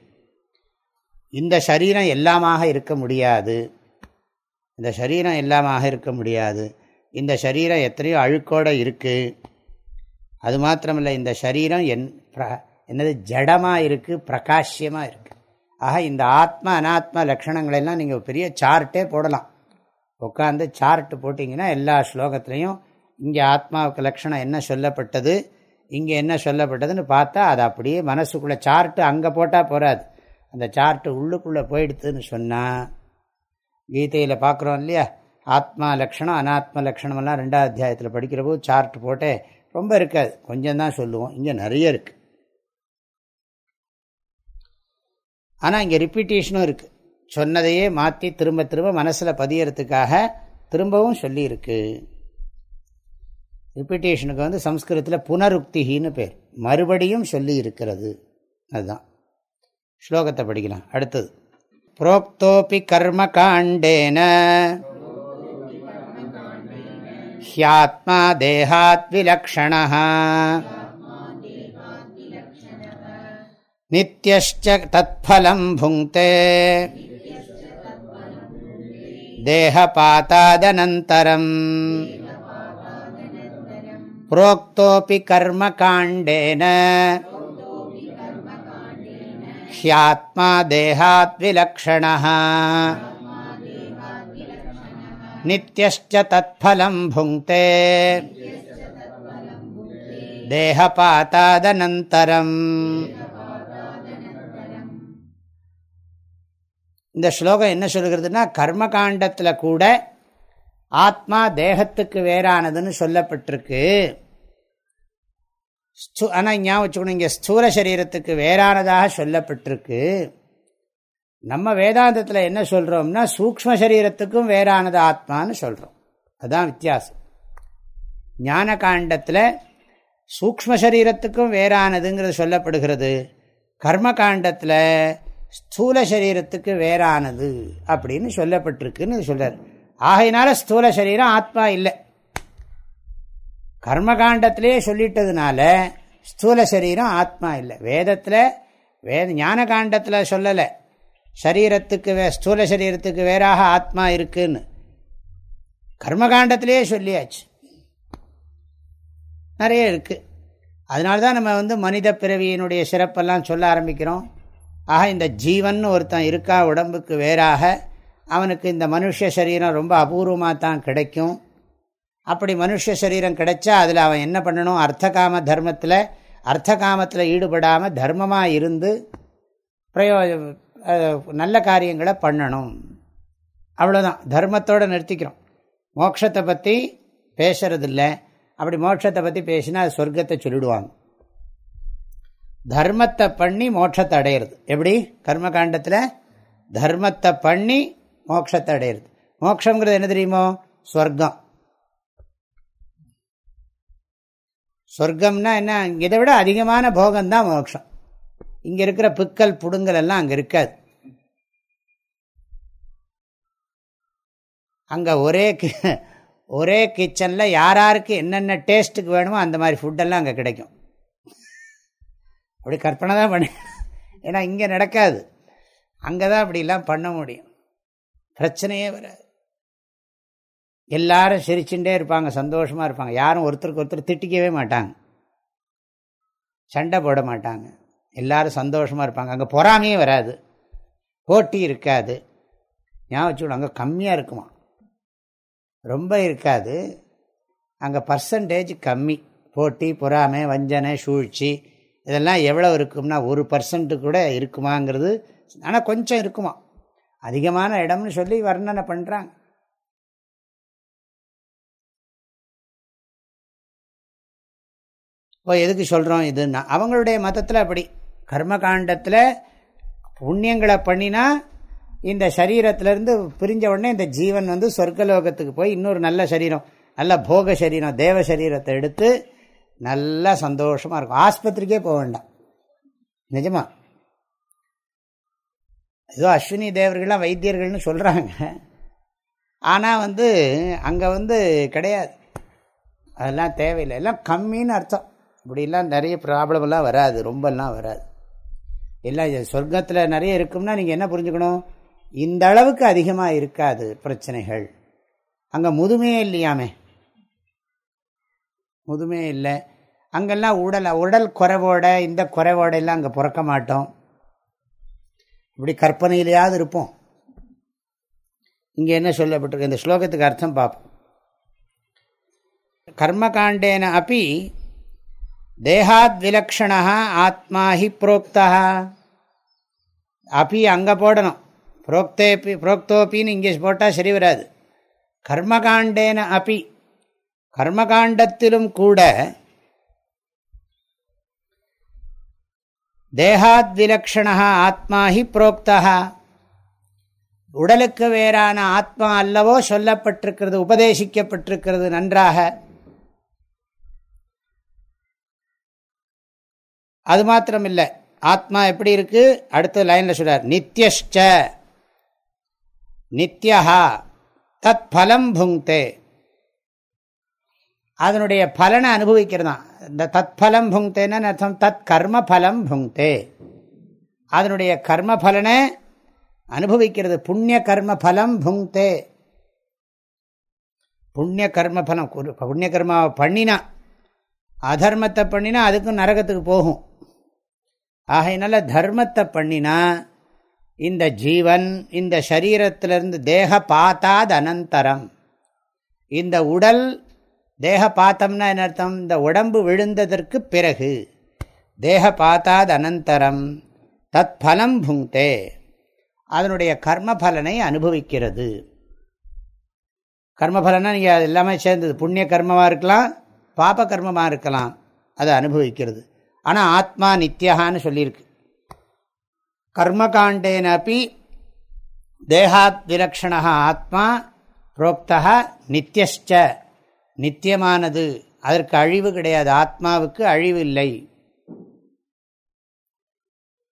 A: இந்த சரீரம் எல்லாமாக இருக்க முடியாது. இந்த சரீரம் எல்லாமாக இருக்க முடியாது. இந்த சரீரம் எத்தனையோ அழுக்கோடு இருக்குது அது மாத்திரமில்லை இந்த சரீரம் என் என்னது ஜடமாக இருக்குது பிரகாஷ்யமாக இருக்குது ஆக இந்த ஆத்மா அனாத்மா லக்ஷணங்களெல்லாம் நீங்கள் பெரிய சார்ட்டே போடலாம். உட்காந்து சார்ட்டு போட்டிங்கன்னா எல்லா ஸ்லோகத்துலேயும் இங்கே ஆத்மாவுக்கு லக்ஷணம் என்ன சொல்லப்பட்டது? இங்கே என்ன சொல்லப்பட்டதுன்னு பார்த்தா அது அப்படியே மனசுக்குள்ளே சார்ட்டு அங்கே போட்டால் போகாது அந்த சார்ட்டு உள்ளுக்குள்ளே போயிடுதுன்னு சொன்னால் கீதையில் பார்க்குறோம் இல்லையா? ஆத்மா லக்ஷணம் அனாத்ம லக்ஷணமெல்லாம் ரெண்டாவது அத்தியாயத்தில் படிக்கிற போது சார்ட் போட்டே ரொம்ப இருக்காது. கொஞ்சம் தான் சொல்லுவோம். இங்கே நிறைய இருக்குது ஆனால் இங்கே ரிப்பீட்டேஷனும் இருக்குது சொன்னதையே மாற்றி திரும்ப திரும்ப மனசில் பதியறதுக்காக திரும்பவும் சொல்லியிருக்கு. ரிப்பிட்டேஷனுக்கு வந்து சம்ஸ்கிருதத்தில் புனருக்திகின்னு பேர். மறுபடியும் சொல்லி இருக்கிறது. அதுதான். ஸ்லோகத்தை படிக்கலாம். அடுத்தது. புரோக்தோபி கர்ம காண்டேன. ஹியாத்மா தேகாத் விலக்ஷண. நித்தியஷ்ட தத்ஃலம் புங்கே. தேகபாத்தாதனந்தரம் प्रोक्तोऽपि कर्मकाण्डेन ह्यात्मा देहात् विलक्षणः नित्यश्च तत्फलं भुङ्क्ते தேகபாத்தாதனந்தரம் இந்த ஸ்லோகம் என்ன சொல்கிறதுனா கர்மகாண்டத்தில் கூட ஆத்மா தேகத்துக்கு வேறானதுன்னு சொல்லப்பட்டிருக்கு ஸ்து ஆனால் ஞாபகம் வச்சுக்கணும். இங்கே ஸ்தூல சரீரத்துக்கு வேறானதாக சொல்லப்பட்டிருக்கு. நம்ம வேதாந்தத்தில் என்ன சொல்கிறோம்னா சூக்ம சரீரத்துக்கும் வேறானது ஆத்மான்னு சொல்கிறோம் அதுதான் வித்தியாசம். ஞான காண்டத்தில் சூக்ம சரீரத்துக்கும் வேறானதுங்கிறது சொல்லப்படுகிறது. கர்ம காண்டத்தில் ஸ்தூல சரீரத்துக்கு வேறானது அப்படின்னு சொல்லப்பட்டிருக்குன்னு சொல்கிறார் ஆகையினால ஸ்தூல சரீரம் ஆத்மா இல்லை. கர்மகாண்டத்திலே சொல்லிட்டதுனால ஸ்தூல சரீரம் ஆத்மா இல்லை. வேதத்தில் வேத ஞான காண்டத்தில் சொல்லலை. சரீரத்துக்கு வே ஸ்தூல சரீரத்துக்கு வேறாக ஆத்மா இருக்குன்னு. கர்மகாண்டத்திலேயே சொல்லியாச்சு. நிறைய இருக்குது அதனால தான் நம்ம வந்து மனித பிறவியினுடைய சிறப்பெல்லாம் சொல்ல ஆரம்பிக்கிறோம். ஆக இந்த ஜீவன் ஒருத்தன் இருக்கா உடம்புக்கு வேறாக அவனுக்கு இந்த மனுஷ சரீரம் ரொம்ப அபூர்வமாக தான் கிடைக்கும். அப்படி மனுஷ சரீரம் கிடைச்சா அதில் அவன் என்ன பண்ணணும்? அர்த்தகாம தர்மத்தில் அர்த்தகாமத்தில் ஈடுபடாமல் தர்மமாக இருந்து பிரயோ நல்ல காரியங்களை பண்ணணும். அவ்வளோதான் தர்மத்தோடு நிறுத்திக்கிறோம். மோட்சத்தை பற்றி பேசுறதில்ல. அப்படி மோட்சத்தை பற்றி பேசினா அது சொர்க்கத்தை சொல்லிடுவாங்க. தர்மத்தை பண்ணி மோட்சத்தை அடையிறது. எப்படி? கர்மகாண்டத்தில் தர்மத்தை பண்ணி மோட்சத்தை அடையிறது. மோட்சங்கிறது என்ன தெரியுமோ? ஸ்வர்க்கம் சொர்க்கம்னா என்ன? இதை விட அதிகமான போகம்தான் மோட்சம். இங்கே இருக்கிற பிக்கல் புடுங்கல் எல்லாம் அங்கே இருக்காது. அங்கே ஒரே ஒரே கிச்சனில் யார் யாருக்கு என்னென்ன டேஸ்ட்டுக்கு வேணுமோ அந்த மாதிரி ஃபுட்டெல்லாம் அங்கே கிடைக்கும். அப்படி கற்பனை தான் பண்ண. ஏன்னா இங்கே நடக்காது. அங்கே தான் அப்படிலாம் பண்ண முடியும். பிரச்சனையே வராது. எல்லாரும் சிரிச்சுட்டே இருப்பாங்க சந்தோஷமாக இருப்பாங்க. யாரும் ஒருத்தருக்கு ஒருத்தர் திட்டிக்கவே மாட்டாங்க. சண்டை போட மாட்டாங்க. எல்லாரும் சந்தோஷமாக இருப்பாங்க. அங்கே பொறாமையே வராது. போட்டி இருக்காது. ஞாபகம் வச்சுக்கணும் அங்கே கம்மியாக இருக்குமா? ரொம்ப இருக்காது. அங்கே பர்சன்டேஜ் கம்மி. போட்டி பொறாமை வஞ்சனை சூழ்ச்சி இதெல்லாம் எவ்வளோ இருக்கும்னா ஒரு பர்சன்ட்டு கூட இருக்குமாங்கிறது ஆனால் கொஞ்சம் இருக்குமா? அதிகமான இடம்னு சொல்லி வர்ணனை பண்ணுறாங்க இப்போ எதுக்கு சொல்கிறோம் இதுன்னா அவங்களுடைய மதத்தில் அப்படி. கர்மகாண்டத்தில் புண்ணியங்களை பண்ணினா இந்த சரீரத்திலேருந்து பிரிஞ்ச உடனே இந்த ஜீவன் வந்து சொர்க்கலோகத்துக்கு போய் இன்னொரு நல்ல சரீரம் நல்ல போக சரீரம் தேவ சரீரத்தை எடுத்து நல்லா சந்தோஷமாக இருக்கும். ஆஸ்பத்திரிக்கே போக வேண்டாம். நிஜமா? ஏதோ அஸ்வினி தேவர்கள்லாம் வைத்தியர்கள்னு சொல்கிறாங்க ஆனால் வந்து அங்கே வந்து கிடையாது. அதெல்லாம் தேவையில்லை. எல்லாம் கம்மின்னு அர்த்தம். இப்படிலாம் நிறைய ப்ராப்ளமெல்லாம் வராது ரொம்பலாம் வராது. எல்லாம் சொர்க்கத்தில் நிறைய இருக்கும்னா நீங்கள் என்ன புரிஞ்சுக்கணும்? இந்த அளவுக்கு அதிகமாக இருக்காது பிரச்சனைகள். அங்கே முதுமையே இல்லையாமே? முதுமையே இல்லை. அங்கெல்லாம் உடல் உடல் குறைவோட இந்த குறைவோட எல்லாம் அங்கே பிறக்க மாட்டோம். இப்படி கற்பனையிலேயாவது இருப்போம். இங்கே என்ன சொல்லப்பட்டிருக்கு? இந்த ஸ்லோகத்துக்கு அர்த்தம் பார்ப்போம். கர்மகாண்டேன அப்படி தேகாத்விலக்ஷணா ஆத்மா ஹி புரோக்தா. அப்பி அங்கே போடணும். புரோக்தேப்பி புரோக்தோப்பின்னு இங்கே போட்டால் சரி வராது. கர்மகாண்டேன அப்பி. கர்மகாண்டத்திலும் கூட தேகாத்விலக்ஷணா ஆத்மா ஹி புரோக்தா. உடலுக்கு வேறான ஆத்மா அல்லவோ சொல்லப்பட்டிருக்கிறது உபதேசிக்கப்பட்டிருக்கிறது நன்றாக. அது மாத்திரம் இல்லை ஆத்மா எப்படி இருக்கு? அடுத்த லைனில் சொல்றார் நித்தியஷ்ட நித்யா தத் பலம் புங்தே அதனுடைய பலனை அனுபவிக்கிறதான். இந்த தத் பலம் புங்தேன்னு அர்த்தம்? தத் கர்ம பலம் புங்தே அதனுடைய கர்ம பலனை அனுபவிக்கிறது. புண்ணிய கர்ம பலம் புங்தே புண்ணிய கர்ம பலம் புண்ணிய கர்மாவை பண்ணினா அதர்மத்தை பண்ணினா அதுக்கும் நரகத்துக்கு போகும். ஆகையினால தர்மத்தை பண்ணினா இந்த ஜீவன் இந்த சரீரத்திலிருந்து தேக பாத்தாத் அனந்தரம் இந்த உடல் தேக பாத்தம்னா என்ன அர்த்தம்? இந்த உடம்பு விழுந்ததற்கு பிறகு தேக பாத்தாத் அனந்தரம் தத் பலம் புங்கே. அதனுடைய கர்ம பலனை அனுபவிக்கிறது கர்மபலனா நீங்கள் எல்லாமே சேர்ந்தது. புண்ணிய கர்மமாக இருக்கலாம் பாப கர்மமாக இருக்கலாம். அதை அனுபவிக்கிறது. ஆனால் ஆத்மா நித்தியகான்னு சொல்லியிருக்கு. கர்மகாண்டேனப்பி தேகாத் விலக்ஷணா ஆத்மா புரோக்தா நித்தியஷ்ட நித்தியமானது அதற்கு அழிவு கிடையாது. ஆத்மாவுக்கு அழிவு இல்லை.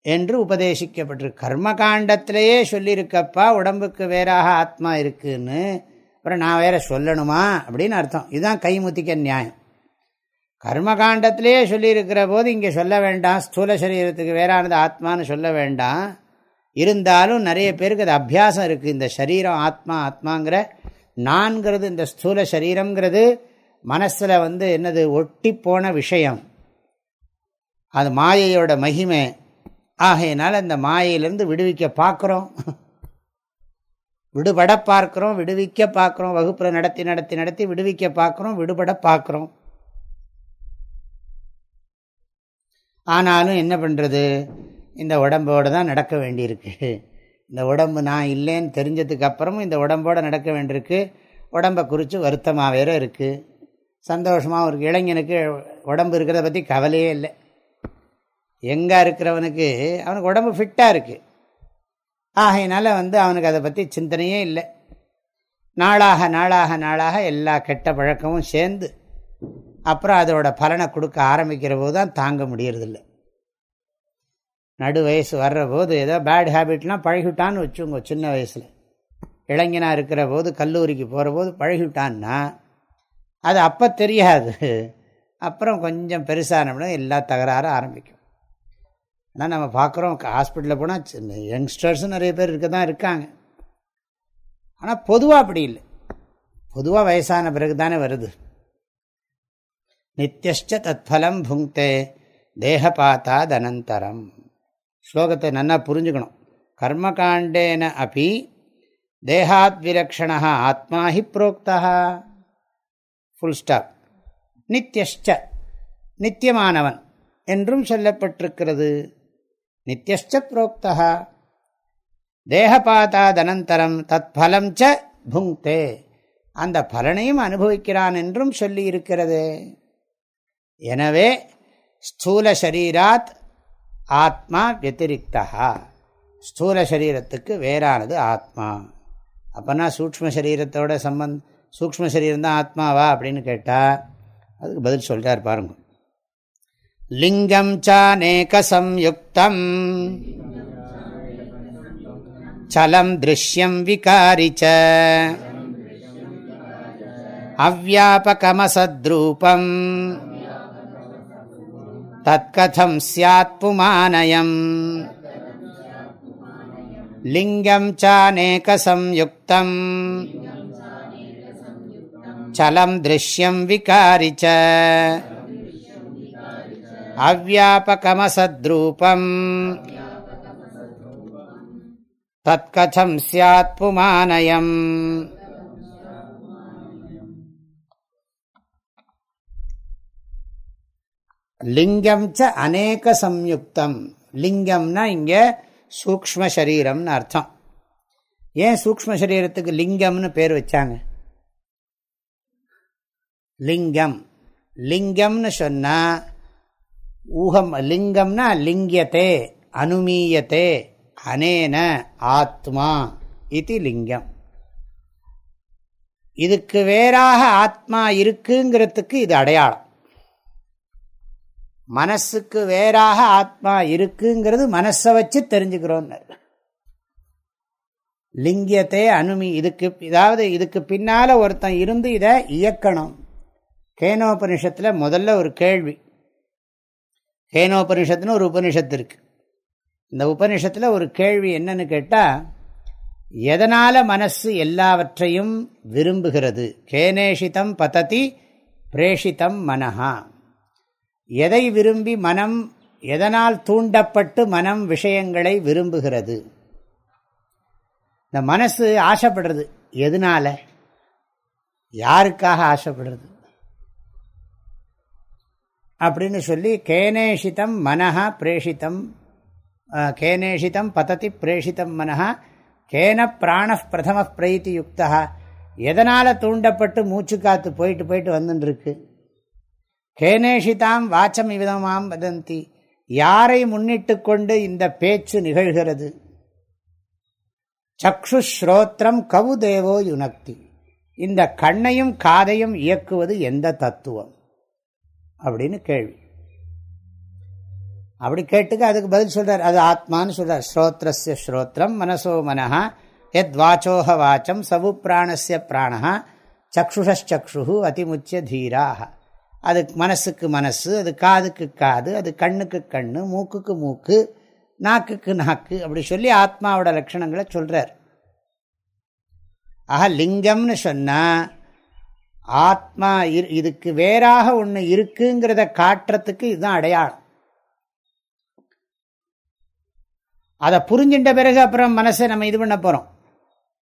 A: என்று உபதேசிக்கப்பட்டிருக்கு. கர்மகாண்டத்திலேயே சொல்லியிருக்கப்பா உடம்புக்கு வேறாக ஆத்மா இருக்குன்னு. அப்புறம் நான் வேற சொல்லணுமா? அப்படின்னு அர்த்தம். இதுதான் கைமுத்திக்க நியாயம். கர்மகாண்டத்திலேயே சொல்லியிருக்கிற போது இங்கே சொல்ல வேண்டாம். ஸ்தூல சரீரத்துக்கு வேறானது ஆத்மான்னு சொல்ல வேண்டாம். இருந்தாலும் நிறைய பேருக்கு அது அபியாசம் இருக்குது இந்த சரீரம் ஆத்மா ஆத்மாங்கிற நான்கிறது இந்த ஸ்தூல சரீரங்கிறது மனசில் வந்து என்னது? ஒட்டி போன விஷயம். அது மாயையோட மகிமை. ஆகையினால் அந்த மாயையிலேருந்து விடுவிக்க பார்க்குறோம். விடுபட பார்க்குறோம் விடுவிக்க பார்க்குறோம். வகுப்பில் நடத்தி நடத்தி நடத்தி விடுவிக்க பார்க்குறோம் விடுபட பார்க்குறோம். ஆனாலும் என்ன பண்ணுறது இந்த உடம்போடு தான் நடக்க வேண்டியிருக்கு. இந்த உடம்பு நான் இல்லைன்னு தெரிஞ்சதுக்கு அப்புறமும் இந்த உடம்போடு நடக்க வேண்டியிருக்கு. உடம்பை குறித்து வருத்தமாக வேற இருக்குது சந்தோஷமாக ஒரு இளைஞனுக்கு உடம்பு இருக்கிறத பற்றி கவலையே இல்லை. எங்கே இருக்கிறவனுக்கு அவனுக்கு உடம்பு ஃபிட்டாக இருக்குது ஆகையினால வந்து அவனுக்கு அதை பற்றி சிந்தனையே இல்லை. நாளாக நாளாக நாளாக எல்லா கெட்ட பழக்கமும் சேர்ந்து அப்புறம் அதோட பலனை கொடுக்க ஆரம்பிக்கிற போது தான் தாங்க முடியறதில்ல. நடு வயசு வர்ற போது ஏதோ பேட் ஹேபிட்லாம் பழகிவிட்டான்னு வச்சுங்க சின்ன வயசில். இளைஞனாக இருக்கிற போது கல்லூரிக்கு போகிற போது பழகிவிட்டான்னா அது அப்போ தெரியாது. அப்புறம் கொஞ்சம் பெருசானோம்னா எல்லா தகராறும் ஆரம்பிக்கும். ஆனால் நம்ம பார்க்குறோம் ஹாஸ்பிட்டலில் போனால் சின்ன யங்ஸ்டர்ஸும் நிறைய பேர் இருக்க தான் இருக்காங்க. ஆனால் பொதுவாக அப்படி இல்லை. பொதுவாக வயசான பிறகு தானே வருது. நித்தியஷ்ட தத்ஃபலம் புங்கே தேகபாத்தாத் அனந்தரம் ஸ்லோகத்தை நல்லா புரிஞ்சுக்கணும். கர்மகாண்டேன அப்பி தேகாத் விலக்ஷணா ஆத்மா ஹி புரோக்தா. ஃபுல் ஸ்டாப் நித்தியஷ்ட நித்தியமானவன் என்றும் சொல்லப்பட்டிருக்கிறது. நித்தியஷ்ட புரோக்தா. தேகபாதாதனந்தரம் தத் பலம் ச புங்கே அந்த பலனையும் அனுபவிக்கிறான் என்றும் சொல்லி இருக்கிறது எனவே ஸ்தூல சரீராத் ஆத்மா வத்திரிக்தா ஸ்தூல சரீரத்துக்கு வேறானது ஆத்மா. அப்போனா சூக்ம சரீரத்தோட சம்பந்த் சூக்ம சரீரம்தான் ஆத்மாவா அப்படின்னு கேட்டால் அதுக்கு பதில் சொல்கிறார் பாருங்க. லிங்கம் சாநேகசம்யுக்தம் சலம் திருஷ்யம் விகாரி ச. அவ்யாபகமசத்ரூபம் தத்கதம் ஸ்யாத் புமானயம் லிங்கம் சாநேகசம்யுக்தம் சலம் திருஷ்யம் விகாரி ச அவ்யாபகமசத்ரூபம் தத்கதம் சியாத் புமானயம் லிங்கம் ச அநேக சம்யுக்தம். லிங்கம்னா இங்க சூக்ம சரீரம்னு அர்த்தம். ஏன் சூக்ம சரீரத்துக்கு லிங்கம்னு பேர் வச்சாங்க? லிங்கம். லிங்கம்னு சொன்னா ஊகம் லிங்கம்னா லிங்கியத்தே அனுமீயத்தே அனேன ஆத்மா இது லிங்கம். இதுக்கு வேறாக ஆத்மா இருக்குங்கிறதுக்கு இது அடையாளம். மனசுக்கு வேறாக ஆத்மா இருக்குங்கிறது மனசை வச்சு தெரிஞ்சுக்கிறோன்னு லிங்கியத்தை அனுமி இதுக்கு இதாவது இதுக்கு பின்னால ஒருத்தன் இருந்து இதை இயக்கணும். கேனோபனிஷத்தில் முதல்ல ஒரு கேள்வி. கேனோபனிஷத்துன்னு ஒரு உபனிஷத்து இருக்கு. இந்த உபனிஷத்தில் ஒரு கேள்வி என்னன்னு கேட்டால் எதனால் மனசு எல்லாவற்றையும் விரும்புகிறது? கேனேஷிதம் பததி பிரேஷிதம் மனஹா. எதை விரும்பி மனம் எதனால் தூண்டப்பட்டு மனம் விஷயங்களை விரும்புகிறது? இந்த மனசு ஆசைப்படுறது. எதனால? யாருக்காக ஆசைப்படுறது? அப்படின்னு சொல்லி கேனேஷிதம் மனஹா பிரேஷித்தம் கேனேஷிதம் பதத்தி பிரேஷித்தம் மனஹா கேன பிராண பிரதம பிரைத்தி யுக்தா எதனால் தூண்டப்பட்டு மூச்சு காத்து போயிட்டு போயிட்டு வந்துருக்கு கேனேஷிதாம் வாச்சம் இவ்விதமாம் வதந்தி. யாரை முன்னிட்டு கொண்டு இந்த பேச்சு நிகழ்கிறது? சக்ஷு ஸ்ரோத்திரம் கவு தேவோ யுனக்தி. இந்த கண்ணையும் காதையும் இயக்குவது எந்த தத்துவம்? அப்படின்னு கேள்வி. அப்படி கேட்டுக்க அதுக்கு பதில் சொல்றார். அது ஆத்மான்னு சொல்றார். ஸ்ரோத்ரஸ்ய ஸ்ரோத்திரம் மனசோ மனஹா எத் வாச்சோக வாச்சம் சவு பிராணஸ்ய பிராணா சக்ஷுஷச்சு அதிமுச்சிய தீராக அது மனசுக்கு மனசு அது காதுக்கு காது அது கண்ணுக்கு கண்ணு மூக்குக்கு மூக்கு நாக்குக்கு நாக்கு அப்படி சொல்லி ஆத்மாவோட லட்சணங்களை சொல்கிறார் ஆக லிங்கம்னு சொன்னால் ஆத்மா இதுக்கு வேறாக ஒன்று இருக்குங்கிறத காட்டுறதுக்கு இதுதான் அடையாளம். அதை புரிஞ்சின்ற பிறகு அப்புறம் மனசை நம்ம இது பண்ண போகிறோம்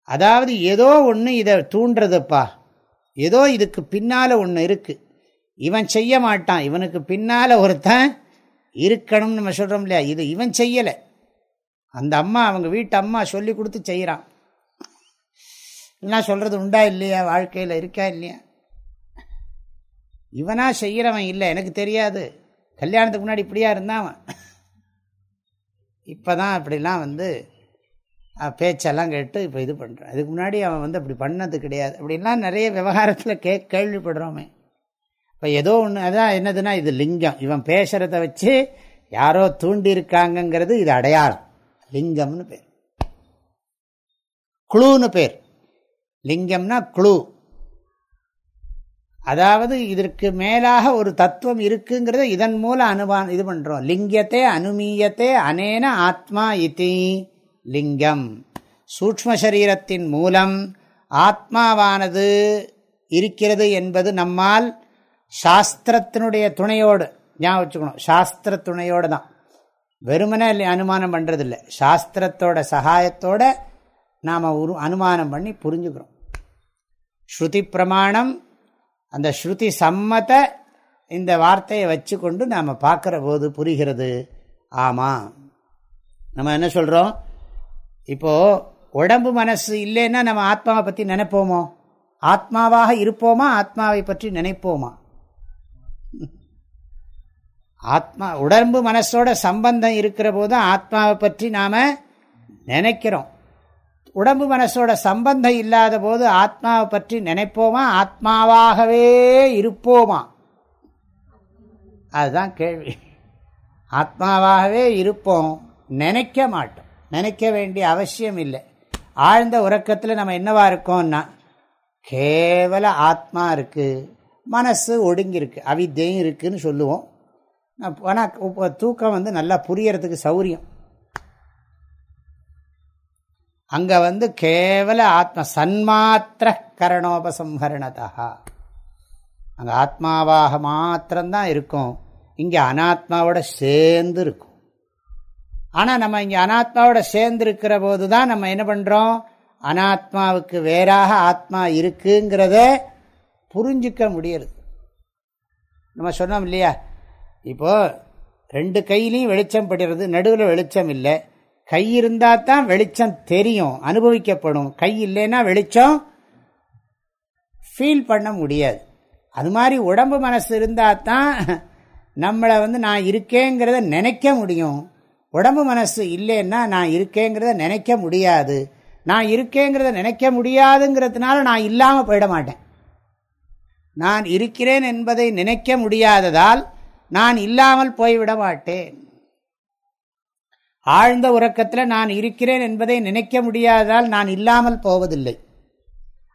A: அதாவது ஏதோ ஒன்று இதை தூண்டுறதுப்பா. ஏதோ இதுக்கு பின்னால் ஒன்று இருக்குது இவன் செய்ய மாட்டான். இவனுக்கு பின்னால் ஒருத்தன் இருக்கணும்னு நம்ம சொல்கிறோம் இல்லையா? இது இவன் செய்யலை. அந்த அம்மா அவங்க வீட்டு அம்மா சொல்லி கொடுத்து செய்கிறான் என்ன சொல்கிறது உண்டா இல்லையா? வாழ்க்கையில் இருக்கா இல்லையா? இவனாக செய்கிறவன் இல்லை எனக்கு தெரியாது. கல்யாணத்துக்கு முன்னாடி இப்படியா இருந்தான் அவன். இப்போ தான் அப்படிலாம் வந்து பேச்செல்லாம் கேட்டு இப்போ இது பண்ணுறான் அதுக்கு முன்னாடி அவன் வந்து அப்படி பண்ணது கிடையாது. அப்படின்லாம் நிறைய விவகாரத்தில் கே கேள்விப்படுறோமே. இப்போ ஏதோ ஒன்று அதான் என்னதுன்னா இது லிங்கம். இவன் பேசுகிறத வச்சு யாரோ தூண்டியிருக்காங்கங்கிறது இது அடையாளம். லிங்கம்னு பேர். குழுன்னு பேர். லிங்கம்னா குழு. அதாவது இதற்கு மேலாக ஒரு தத்துவம் இருக்குங்கிறத இதன் மூலம் அனுபான் இது பண்ணுறோம் லிங்கத்தை அனுமீயத்தை அனேன ஆத்மா இத்தி லிங்கம். சூக்ம சரீரத்தின் மூலம் ஆத்மாவானது இருக்கிறது என்பது நம்மால் சாஸ்திரத்தினுடைய துணையோடு ஞாபகம் வச்சுக்கணும் சாஸ்திர துணையோடு தான். வெறுமனே அனுமானம் பண்ணுறதில்லை சாஸ்திரத்தோட சகாயத்தோட நாம் உரு அனுமானம் பண்ணி புரிஞ்சுக்கிறோம். ஸ்ருதி பிரமாணம் அந்த ஸ்ருதி சம்மத இந்த வார்த்தையை வச்சு கொண்டு நாம் பார்க்குற போது புரிகிறது. ஆமாம் நம்ம என்ன சொல்கிறோம் இப்போது உடம்பு மனசு இல்லைன்னா நம்ம ஆத்மாவை பற்றி நினைப்போமோ? ஆத்மாவாக இருப்போமா? ஆத்மாவை பற்றி நினைப்போமா? ஆத்மா உடம்பு மனசோட சம்பந்தம் இருக்கிற போது ஆத்மாவை பற்றி நாம் நினைக்கிறோம். உடம்பு மனசோட சம்பந்தம் இல்லாத போது ஆத்மாவை பற்றி நினைப்போமா? ஆத்மாவாகவே இருப்போமா? அதுதான் கேள்வி. ஆத்மாவாகவே இருப்போம் நினைக்க மாட்டோம். நினைக்க வேண்டிய அவசியம் இல்லை. ஆழ்ந்த உறக்கத்தில் நம்ம என்னவா இருக்கோம்னா கேவல ஆத்மா இருக்குது மனசு ஒடுங்கியிருக்கு அவித்தையும் இருக்குதுன்னு சொல்லுவோம். ஆனால் தூக்கம் வந்து நல்லா புரியறதுக்கு சௌரியம். அங்கே வந்து கேவல ஆத்ம சன்மாத்திர கரணோபசம்ஹரணதா அங்கே ஆத்மாவாக மாத்திரம்தான் இருக்கும். இங்கே அனாத்மாவோட சேர்ந்து இருக்கும் ஆனால் நம்ம இங்கே அனாத்மாவோட சேர்ந்து இருக்கிற போது தான் நம்ம என்ன பண்ணுறோம் அனாத்மாவுக்கு வேறாக ஆத்மா இருக்குங்கிறத புரிஞ்சிக்க முடியறது. நம்ம சொன்னோம் இல்லையா? இப்போது ரெண்டு கையிலையும் வெளிச்சம் படுறது நடுவில் வெளிச்சம் இல்லை. கை இருந்தால் தான் வெளிச்சம் தெரியும் அனுபவிக்கப்படும். கை இல்லைன்னா வெளிச்சம் ஃபீல் பண்ண முடியாது. அது மாதிரி உடம்பு மனசு இருந்தால் தான் நம்மளை வந்து நான் இருக்கேங்கிறத நினைக்க முடியும். உடம்பு மனசு இல்லைன்னா நான் இருக்கேங்கிறத நினைக்க முடியாது. நான் இருக்கேங்கிறத நினைக்க முடியாதுங்கிறதுனால நான் இல்லாமல் போயிட மாட்டேன். நான் இருக்கிறேன் என்பதை நினைக்க முடியாததால் நான் இல்லாமல் போய்விட மாட்டேன். ஆழ்ந்த உறக்கத்தில் நான் இருக்கிறேன் என்பதை நினைக்க முடியாததால் நான் இல்லாமல் போவதில்லை.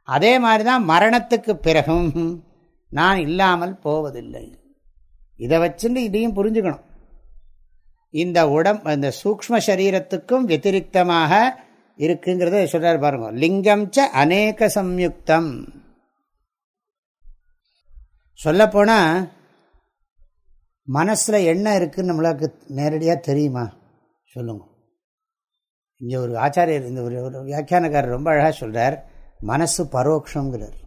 A: அதே மாதிரி தான் மரணத்துக்கு பிறகும் நான் இல்லாமல் போவதில்லை. இதை வச்சுட்டு இதையும் புரிஞ்சுக்கணும். இந்த உடம் இந்த சூக்ம சரீரத்துக்கும் வத்திரிகமாக இருக்குங்கிறத சொல்றாரு பாருங்க. லிங்கம் ச அநேக சம்யுக்தம். சொல்லப்போனால் மனசில் என்ன இருக்குன்னு நம்மளுக்கு நேரடியாக தெரியுமா? சொல்லுங்க. இங்கே ஒரு ஆச்சாரியர் இந்த ஒரு ஒரு வியாக்கியானக்காரர் ரொம்ப அழகாக சொல்கிறார் மனசு பரோட்சங்கிறார்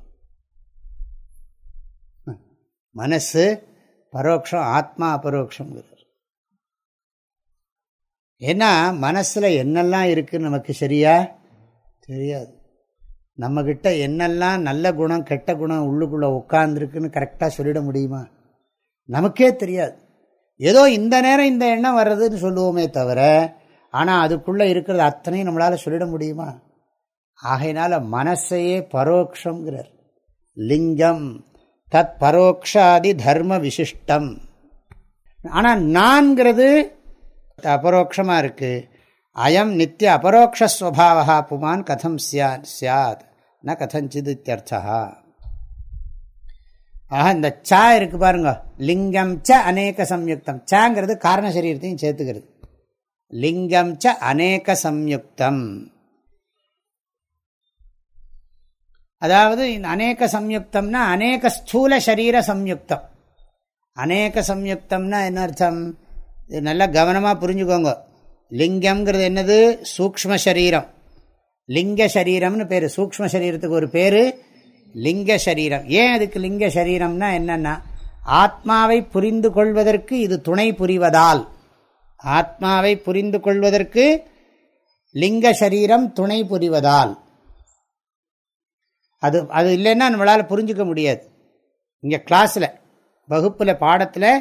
A: மனசு பரோட்சம் ஆத்மா அபரோக்ஷங்கிறார். ஏன்னா மனசில் என்னெல்லாம் இருக்குன்னு நமக்கு சரியா? தெரியாது. நம்மக்கிட்ட என்னெல்லாம் நல்ல குணம் கெட்ட குணம் உள்ளுக்குள்ளே உட்காந்துருக்குன்னு கரெக்டாக சொல்லிட முடியுமா? நமக்கே தெரியாது. ஏதோ இந்த நேரம் இந்த எண்ணம் வர்றதுன்னு சொல்லுவோமே தவிர ஆனால் அதுக்குள்ளே இருக்கிறது அத்தனையும் நம்மளால் சொல்லிட முடியுமா? ஆகையினால மனசையே பரோக்ஷங்கிறார் லிங்கம் தத் பரோக்ஷாதி தர்ம விசிஷ்டம். ஆனால் நான்கிறது அபரோக்ஷமாக இருக்குது அயம் நித்திய அபரோக்ஷஸ்வபாவா புமான் கதம் சியாத் சியாத். ந கதஞ்சித் இத்தியர்த்தா ஆக இந்த சா இருக்கு பாருங்க. லிங்கம் ச அநேக சம்யுக்தம். சாங்கிறது காரண சரீரத்தையும் சேர்த்துக்கிறது. லிங்கம் ச அநேக சம்யுக்தம். அதாவது இந்த அநேக சம்யுக்தம்னா அநேக ஸ்தூல சரீர சம்யுக்தம். அநேக சம்யுக்தம்னா என்ன அர்த்தம்? இது நல்லா கவனமாக புரிஞ்சுக்கோங்க. லிங்கம்ங்கிறது என்னது? சூக்ம சரீரம். லிங்க சரீரம்னு பேர். சூக்ம சரீரத்துக்கு ஒரு பேர். லிங்க சரீரம். ஏன் அதுக்கு லிங்க சரீரம்னா என்னன்னா ஆத்மாவை புரிந்து கொள்வதற்கு இது துணை புரிவதால். ஆத்மாவை புரிந்து கொள்வதற்கு லிங்க சரீரம் துணை புரிவதால். அது அது இல்லைன்னா நம்மளால் புரிஞ்சுக்க முடியாது. இங்கே கிளாஸில் வகுப்பில் பாடத்தில்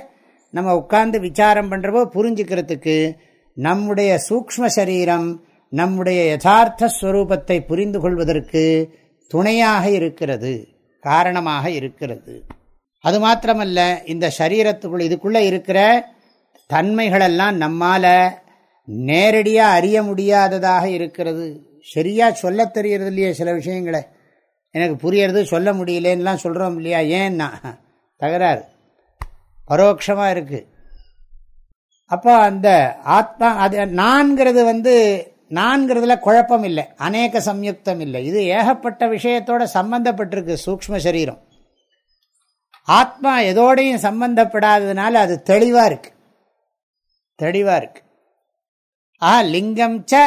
A: நம்ம உட்கார்ந்து விசாரம் பண்ணுறப்போ புரிஞ்சுக்கிறதுக்கு நம்முடைய சூக்ம சரீரம் நம்முடைய யதார்த்த ஸ்வரூபத்தை புரிந்து கொள்வதற்கு துணையாக இருக்கிறது காரணமாக இருக்கிறது. அது மாத்திரமல்ல இந்த சரீரத்துக்குள்ள இதுக்குள்ளே இருக்கிற தன்மைகளெல்லாம் நம்மால் நேரடியாக அறிய முடியாததாக இருக்கிறது. சரியாக சொல்ல தெரியறது இல்லையே சில விஷயங்களை. எனக்கு புரியறது சொல்ல முடியலன்னெலாம் சொல்கிறோம் இல்லையா? ஏன்னா தகராறு. பரோட்சமாக இருக்குது அப்போ அந்த ஆத்மா அது நான்கிறது வந்து நான்கிறதுல குழப்பம் இல்லை அநேக சம்யுக்தம் இல்லை இது ஏகப்பட்ட விஷயத்தோட சம்பந்தப்பட்டிருக்கு சூக்ம சரீரம். ஆத்மா எதோடையும் சம்பந்தப்படாததுனால அது தெளிவாக இருக்கு. தெளிவாக இருக்கு. ஆ லிங்கம் ச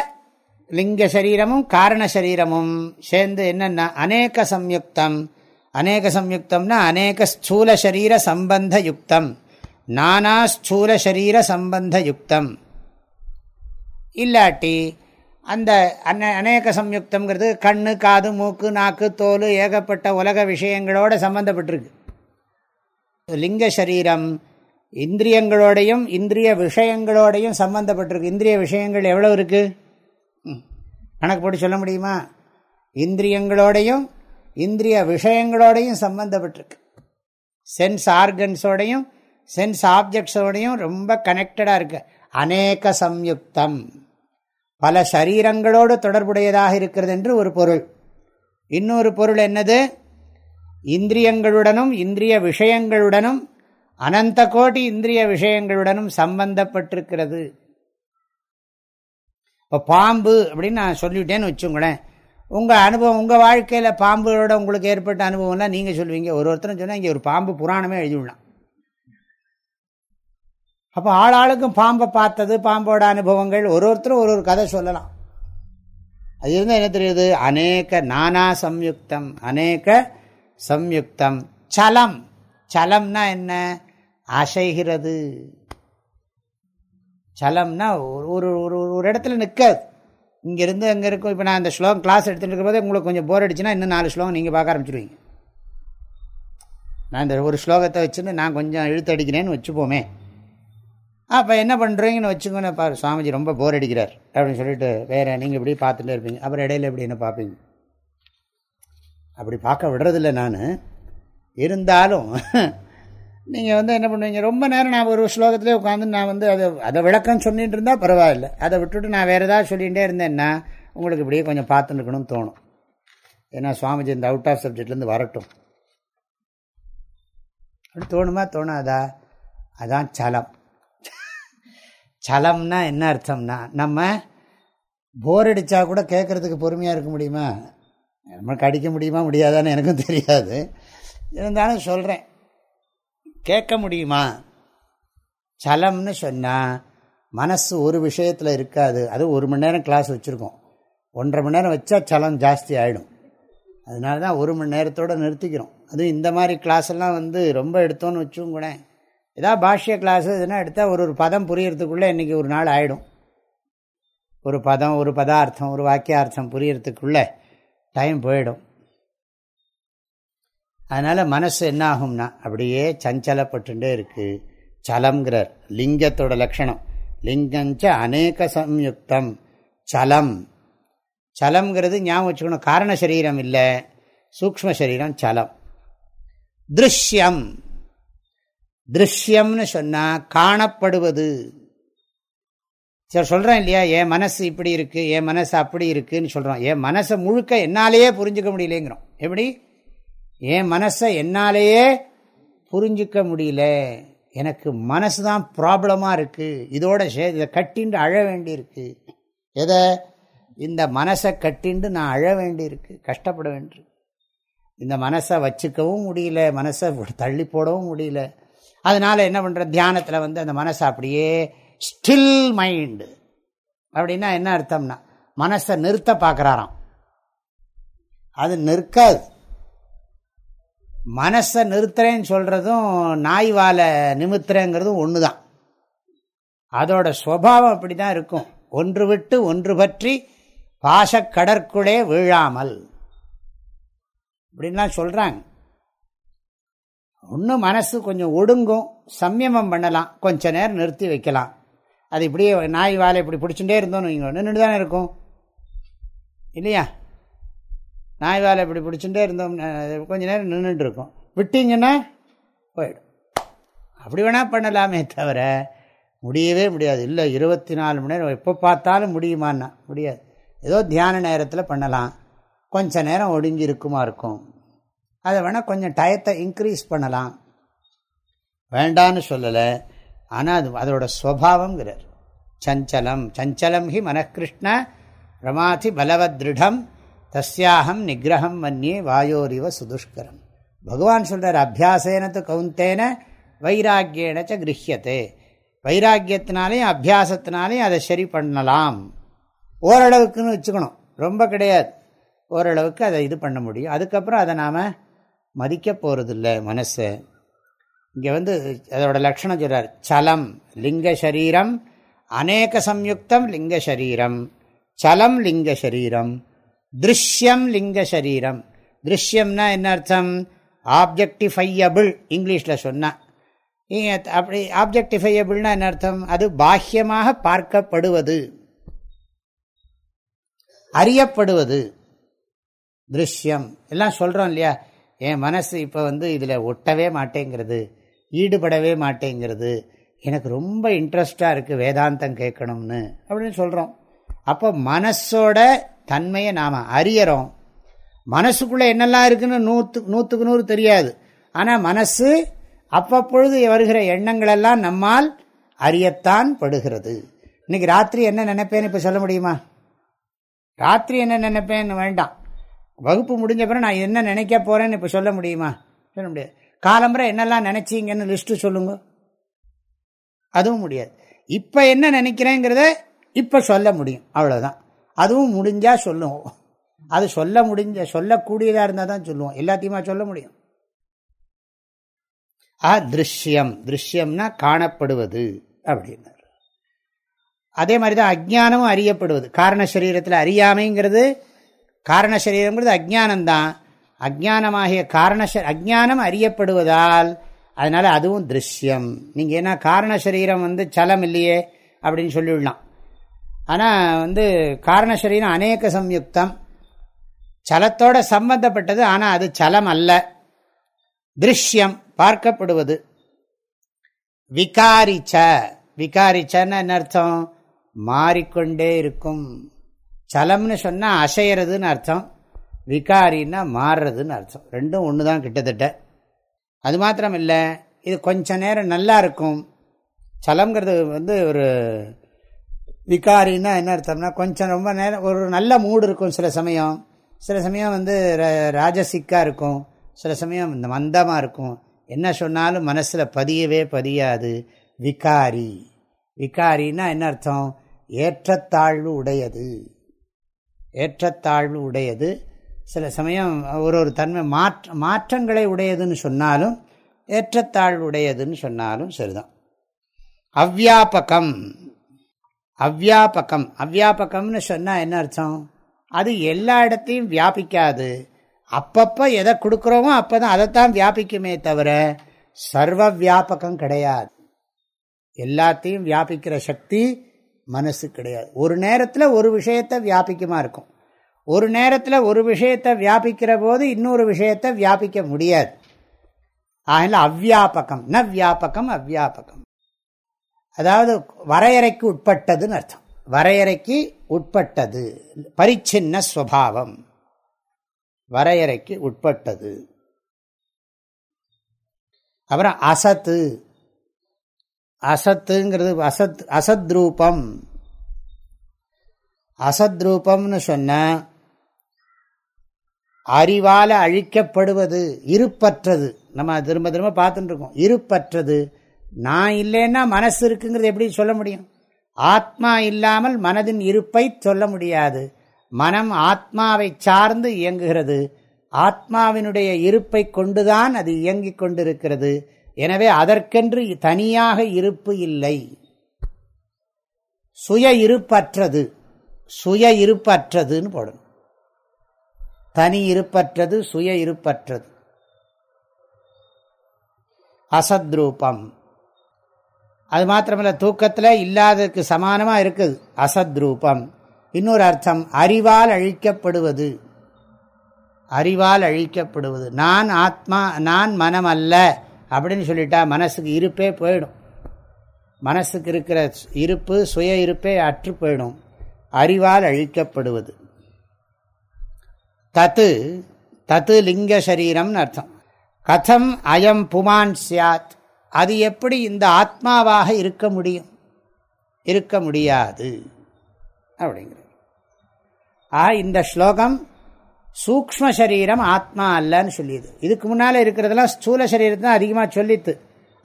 A: லிங்க சரீரமும் காரண சரீரமும் சேர்ந்து என்னென்னா அநேக சம்யுக்தம். அநேக சம்யுக்தம்னா அநேக ஸ்தூல சரீர சம்பந்த யுக்தம் நானா ஸ்தூல சரீர சம்பந்த யுக்தம் இல்லாட்டி அந்த அநே அநேக சம்யுக்தங்கிறது கண்ணு காது மூக்கு நாக்கு தோல் ஏகப்பட்ட உலக விஷயங்களோட சம்பந்தப்பட்டிருக்கு. லிங்க சரீரம் இந்திரியங்களோடையும் இந்திரிய விஷயங்களோடையும் சம்பந்தப்பட்டிருக்கு. இந்திரிய விஷயங்கள் எவ்வளோ இருக்குது கணக்கு போட்டு சொல்ல முடியுமா? இந்திரியங்களோடையும் இந்திரிய விஷயங்களோடையும் சம்பந்தப்பட்டிருக்கு. சென்ஸ் ஆர்கன்ஸோடையும் சென்ஸ் ஆப்ஜெக்ட்ஸோடையும் ரொம்ப கனெக்டடாக இருக்கு. அநேக சம்யுக்தம். பல சரீரங்களோடு தொடர்புடையதாக இருக்கிறது என்று ஒரு பொருள். இன்னொரு பொருள் என்னது? இந்திரியங்களுடனும் இந்திரிய விஷயங்களுடனும் அனந்த கோடி இந்திரிய விஷயங்களுடனும் சம்பந்தப்பட்டிருக்கிறது. இப்போ பாம்பு அப்படின்னு நான் சொல்லிவிட்டேன்னு வச்சுங்களேன் உங்கள் அனுபவம் உங்கள் வாழ்க்கையில் பாம்புகளோட உங்களுக்கு ஏற்பட்ட அனுபவம்லாம் நீங்கள் சொல்லுவீங்க ஒரு ஒருத்தரும் சொன்னால் இங்கே ஒரு பாம்பு புராணமே எழுதிவிடலாம் அப்போ ஆளாளுக்கும் பாம்பை பார்த்தது பாம்போட அனுபவங்கள் ஒரு ஒருத்தரும் ஒரு ஒரு கதை சொல்லலாம். அது இருந்தால் என்ன தெரியுது? அநேக நானா சம்யுக்தம் அநேக சம்யுக்தம். சலம். சலம்னா என்ன? அசைகிறது. சலம்னா ஒரு ஒரு ஒரு இடத்துல நிற்காது இங்கேருந்து அங்கே இருக்கும். இப்போ நான் இந்த ஸ்லோகம் கிளாஸ் எடுத்துகிட்டு இருக்கும்போது உங்களுக்கு கொஞ்சம் போர் அடிச்சுன்னா இன்னும் நாலு ஸ்லோகம் நீங்கள் பார்க்க ஆரம்பிச்சிடுவீங்க நான் இந்த ஒரு ஸ்லோகத்தை வச்சுன்னு நான் கொஞ்சம் இழுத்து அடிக்கிறேன்னு வச்சுப்போமே. அப்போ என்ன பண்ணுறீங்கன்னு வச்சுக்கோன்னு பாரு சுவாமிஜி ரொம்ப போர் அடிக்கிறார். அப்படின்னு சொல்லிட்டு வேறு நீங்கள் இப்படி பார்த்துட்டே இருப்பீங்க. அப்புறம் இடையில எப்படி என்ன பார்ப்பீங்க? அப்படி பார்க்க விடுறதில்ல நான். இருந்தாலும் நீங்கள் வந்து என்ன பண்ணுவீங்க? ரொம்ப நேரம் நான் ஒரு ஸ்லோகத்திலே உட்காந்து நான் வந்து அதை அதை விளக்கம் சொல்லிட்டு இருந்தால் பரவாயில்ல. அதை விட்டுட்டு நான் வேறு ஏதாவது சொல்லிகிட்டே இருந்தேன்னா உங்களுக்கு இப்படியே கொஞ்சம் பார்த்துன்னு இருக்கணும்னு தோணும். ஏன்னா சுவாமிஜி இந்த அவுட் ஆஃப் சப்ஜெக்ட்லேருந்து வரட்டும். அப்படி தோணுமா? தோணாதா? அதான் சலம். சலம்னா என்ன அர்த்தம்னா நம்ம போர் அடித்தா கூட கேட்குறதுக்கு பொறுமையாக இருக்க முடியுமா? நம்மளுக்கு அடிக்க முடியுமா முடியாதான்னு எனக்கும் தெரியாது. இருந்தாலும் சொல்கிறேன் கேட்க முடியுமா? சலம்னு சொன்னால் மனசு ஒரு விஷயத்தில் இருக்காது. அது ஒரு மணி நேரம் கிளாஸ் வச்சுருக்கோம். ஒன்றரை மணி நேரம் வச்சா சலம் ஜாஸ்தி ஆகிடும் அதனால தான் ஒரு மணி நேரத்தோடு நிறுத்திக்கிறோம். அதுவும் இந்த மாதிரி கிளாஸ் எல்லாம் வந்து ரொம்ப எடுத்தோன்னு வச்சும் கூட ஏதாவது பாஷ்ய கிளாஸ் இதெல்லாம் எடுத்தால் ஒரு ஒரு பதம் புரியறதுக்குள்ளே இன்றைக்கி ஒரு நாள் ஆகிடும் ஒரு பதம் ஒரு பதார்த்தம் ஒரு வாக்கியார்த்தம் புரியறதுக்குள்ளே டைம் போயிடும். அதனால் மனசு என்ன ஆகும்னா அப்படியே சஞ்சலப்பட்டுட்டே இருக்குது சலம்ங்கிறார். லிங்கத்தோட லட்சணம். லிங்கஞ்ச அநேக சம்யுக்தம். சலம். சலம்ங்கிறது ஞாபகம் வச்சுக்கணும். காரண சரீரம் இல்லை. சூக்ம சரீரம் சலம். திருஷ்யம். திருஷ்யம்னு சொன்னால் காணப்படுவது. சரி சொல்கிறேன் இல்லையா? என் மனசு இப்படி இருக்குது என் மனசு அப்படி இருக்குன்னு சொல்கிறோம் என் மனசை முழுக்க என்னாலேயே புரிஞ்சுக்க முடியலேங்கிறோம். எப்படி? என் மனசை என்னாலேயே புரிஞ்சிக்க முடியல. எனக்கு மனசு தான் ப்ராப்ளமாக இருக்குது இதோட சே இதை கட்டிண்டு அழ வேண்டியிருக்கு. எதை? இந்த மனசை கட்டிண்டு நான் அழ வேண்டியிருக்கு. கஷ்டப்பட வேண்டியிருக்கு. இந்த மனசை வச்சுக்கவும் முடியல. மனசை தள்ளி போடவும் முடியல. அதனால் என்ன பண்ணுற தியானத்தில் வந்து அந்த மனசை அப்படியே ஸ்டில் மைண்டு அப்படின்னா என்ன அர்த்தம்னா மனசை நிறுத்த பார்க்குறாராம் அது நிற்காது. மனசை நிறுத்துறேன்னு சொல்கிறதும் நாய் வாழை நிமித்துறேங்கிறதும் ஒன்று தான் அதோட சுவாவம் அப்படி தான் இருக்கும். ஒன்று விட்டு ஒன்று பற்றி பாசக்கடற்குள்ளே வீழாமல். அப்படின்லாம் சொல்கிறாங்க இன்னும் மனசு கொஞ்சம் ஒடுங்கும் சம்யமம் பண்ணலாம். கொஞ்ச நேரம் நிறுத்தி வைக்கலாம். அது இப்படியே நாய் வாழை இப்படி பிடிச்சுட்டே இருந்தோம்னு வைங்க நின்றுட்டு தானே இருக்கும். இல்லையா? நாய் வாழை இப்படி பிடிச்சுட்டே இருந்தோம் கொஞ்ச நேரம் நின்றுட்டு இருக்கும். விட்டீங்கன்னா போயிடும். அப்படி வேணால் பண்ணலாமே தவிர முடியவே முடியாது. இல்லை இருபத்தி நாலு மணி நேரம் எப்போ பார்த்தாலும் முடியுமான்னா முடியாது. ஏதோ தியான நேரத்தில் பண்ணலாம். கொஞ்ச நேரம் ஒடுங்கி இருக்குமா இருக்கும். அதை வேணால் கொஞ்சம் டயத்தை இன்க்ரீஸ் பண்ணலாம். வேண்டான்னு சொல்லலை. ஆனால் அது அதோட ஸ்வபாவங்கிறார் சஞ்சலம் சஞ்சலம் ஹி மனக்கிருஷ்ண ரமாதி பலவத்ருடம் தஸ்யாகம் நிகிரகம் மன்னியே வாயோரிவ சுதுஷ்கரம். பகவான் சொல்கிறார் அபியாசேனத்து கவுந்தேன வைராக்கியனச்ச கிரகியத்தே வைராக்கியத்தினாலையும் அபியாசத்தினாலையும் அதை சரி பண்ணலாம். ஓரளவுக்குன்னு வச்சுக்கணும். ரொம்ப கிடையாது. ஓரளவுக்கு அதை இது பண்ண முடியும். அதுக்கப்புறம் அதை நாம் மதிக்க போகிறதில்ல மனசை. இங்கே வந்து அதோட லக்ஷணம் சொல்கிறார் சலம் லிங்க சரீரம் அநேக சம்யுக்தம் லிங்க சரீரம். சலம் லிங்க சரீரம். திருஷ்யம் லிங்க சரீரம். திருஷ்யம்னா என்ன அர்த்தம்? ஆப்ஜெக்டிஃபையபிள் இங்கிலீஷில் சொன்னால் அப்படி ஆப்ஜெக்டிஃபையபிள்னா என்ன அர்த்தம்? அது பாஹ்யமாக பார்க்கப்படுவது. அறியப்படுவது. திருஷ்யம். எல்லாம் சொல்கிறோம் இல்லையா? என் மனசு இப்போ வந்து இதில் ஒட்டவே மாட்டேங்கிறது ஈடுபடவே மாட்டேங்கிறது எனக்கு ரொம்ப இன்ட்ரெஸ்டாக இருக்குது வேதாந்தம் கேட்கணும்னு அப்படின்னு சொல்கிறோம் அப்போ மனசோட தன்மையை நாம் அறியறோம். மனசுக்குள்ளே என்னெல்லாம் இருக்குன்னு நூற்று நூற்றுக்கு நூறு தெரியாது. ஆனால் மனசு அவ்வப்பொழுது வருகிற எண்ணங்களெல்லாம் நம்மால் அறியத்தான் படுகிறது. இன்னைக்கு ராத்திரி என்ன நினைப்பேன்னு இப்போ சொல்ல முடியுமா? ராத்திரி என்ன நினைப்பேன்னு வேண்டாம். வகுப்பு முடிஞ்ச பிறகு நான் என்ன நினைக்க போகிறேன்னு இப்போ சொல்ல முடியுமா? சொல்ல முடியாது. காலம்புரை என்னெல்லாம் நினைச்சிங்கன்னு லிஸ்ட்டு சொல்லுங்க. அதுவும் முடியாது. இப்போ என்ன நினைக்கிறேங்கிறத இப்போ சொல்ல முடியும். அவ்வளோதான் அதுவும் முடிஞ்சால் சொல்லுவோம். அது சொல்ல முடிஞ்ச சொல்லக்கூடியதாக இருந்தால் தான் சொல்லுவோம். எல்லாத்தையுமா சொல்ல முடியும்? ஆ திருஷ்யம். திருஷ்யம்னா காணப்படுவது அப்படின்னார். அதே மாதிரி தான் அஜானமும் அறியப்படுவது. காரண சரீரத்தில் அறியாமைங்கிறது காரண சரீரங்கிறது அஜானந்தான் அஜானமாகிய காரண அஜானம் அறியப்படுவதால் அதனால் அதுவும் திருஷ்யம். நீங்கள் ஏன்னா காரண சரீரம் வந்து சலம் இல்லையே அப்படின்னு சொல்லிவிடலாம் ஆனால் வந்து காரண சரீரம் அநேக சம்யுக்தம். சலத்தோட சம்பந்தப்பட்டது ஆனால் அது சலம் அல்ல. திருஷ்யம் பார்க்கப்படுவது. விகாரிச்ச. விகாரிச்சன்னு என்ன அர்த்தம்? மாறிக்கொண்டே இருக்கும். சலம்னு சொன்னால் அசைகிறதுன்னு அர்த்தம். விகாரின்னா மாறுறதுன்னு அர்த்தம். ரெண்டும் ஒன்று தான் கிட்டத்தட்ட. அது மாத்திரம் இல்லை இது கொஞ்ச நேரம் நல்லா இருக்கும். சலம்ங்கிறது வந்து ஒரு விகாரின்னா என்ன அர்த்தம்னா கொஞ்சம் ரொம்ப நேரம் ஒரு நல்ல மூடு இருக்கும் சில சமயம். சில சமயம் வந்து ராஜசிக்காக இருக்கும். சில சமயம் இந்த மந்தமாக இருக்கும். என்ன சொன்னாலும் மனசில் பதியவே பதியாது. விகாரி. விகாரின்னா என்ன அர்த்தம்? ஏற்றத்தாழ்வு உடையது. ஏற்றத்தாழ்வு உடையது. சில சமயம் ஒரு ஒரு தன்மை மாற்ற மாற்றங்களை உடையதுன்னு சொன்னாலும் ஏற்றத்தாழ்வு உடையதுன்னு சொன்னாலும் சரிதான். அவ்வியாபகம். அவ்வியாபகம். அவ்வியாபகம்னு சொன்னால் என்ன அர்த்தம்? அது எல்லா இடத்தையும் வியாபிக்காது. அப்பப்போ எதை கொடுக்குறோமோ அப்போ தான் அதைத்தான் வியாபிக்குமே தவிர சர்வ வியாபகம் கிடையாது. எல்லாத்தையும் வியாபிக்கிற சக்தி மனசு கிடையாது. ஒரு நேரத்தில் ஒரு விஷயத்தை வியாபிக்குமா இருக்கும். ஒரு நேரத்தில் ஒரு விஷயத்தை வியாபிக்கிற போது இன்னொரு விஷயத்தை வியாபிக்க முடியாது. அதனால் அவ்வியாபகம் ந வியாபகம் அவ்வியாபகம். அதாவது வரையறைக்கு உட்பட்டதுன்னு அர்த்தம். வரையறைக்கு உட்பட்டது. பரிச்சின்ன ஸ்வபாவம் வரையறைக்கு உட்பட்டது. அப்புறம் அசத்து. அசத்துங்கிறது அசத் அசத்ரூபம். அசத்ரூபம்னு சொன்ன அறிவால் அழிக்கப்படுவது இருப்பற்றது. நம்ம திரும்ப திரும்ப பார்த்துட்டு இருக்கோம். இருப்பற்றது. நான் இல்லைன்னா மனசு இருக்குங்கிறது எப்படி சொல்ல முடியும்? ஆத்மா இல்லாமல் மனதின் இருப்பை சொல்ல முடியாது. மனம் ஆத்மாவை சார்ந்து இயங்குகிறது. ஆத்மாவினுடைய இருப்பை கொண்டுதான் அது இயங்கிக் கொண்டிருக்கிறது. எனவே அதற்கென்று தனியாக இருப்பு இல்லை. சுய இருப்பற்றது. சுய இருப்பற்றதுன்னு போடணும். தனி இருப்பற்றது சுய இருப்பற்றது. அசத்ரூபம். அது மாத்திரமல்ல தூக்கத்தில் இல்லாததுக்கு சமானமாக இருக்குது. அசத்ரூபம். இன்னொரு அர்த்தம் அறிவால் அழிக்கப்படுவது. அறிவால் அழிக்கப்படுவது. நான் ஆத்மா நான் மனம் அல்ல அப்படின்னு சொல்லிட்டா மனசுக்கு இருப்பே போயிடும். மனசுக்கு இருக்கிற இருப்பு சுய இருப்பே அற்று போயிடும். அறிவால் அழிக்கப்படுவது. தத்து தத்து லிங்க சரீரம்னு அர்த்தம். கதம் அயம் புமான் சியாத் அது எப்படி இந்த ஆத்மாவாக இருக்க முடியும்? இருக்க முடியாது. அப்படிங்கிறது. ஆ இந்த ஸ்லோகம் சூக்ம சரீரம் ஆத்மா அல்லன்னு சொல்லியது. இதுக்கு முன்னால் இருக்கிறதெல்லாம் ஸ்தூல சரீரத்தை தான் அதிகமாக சொல்லித்து.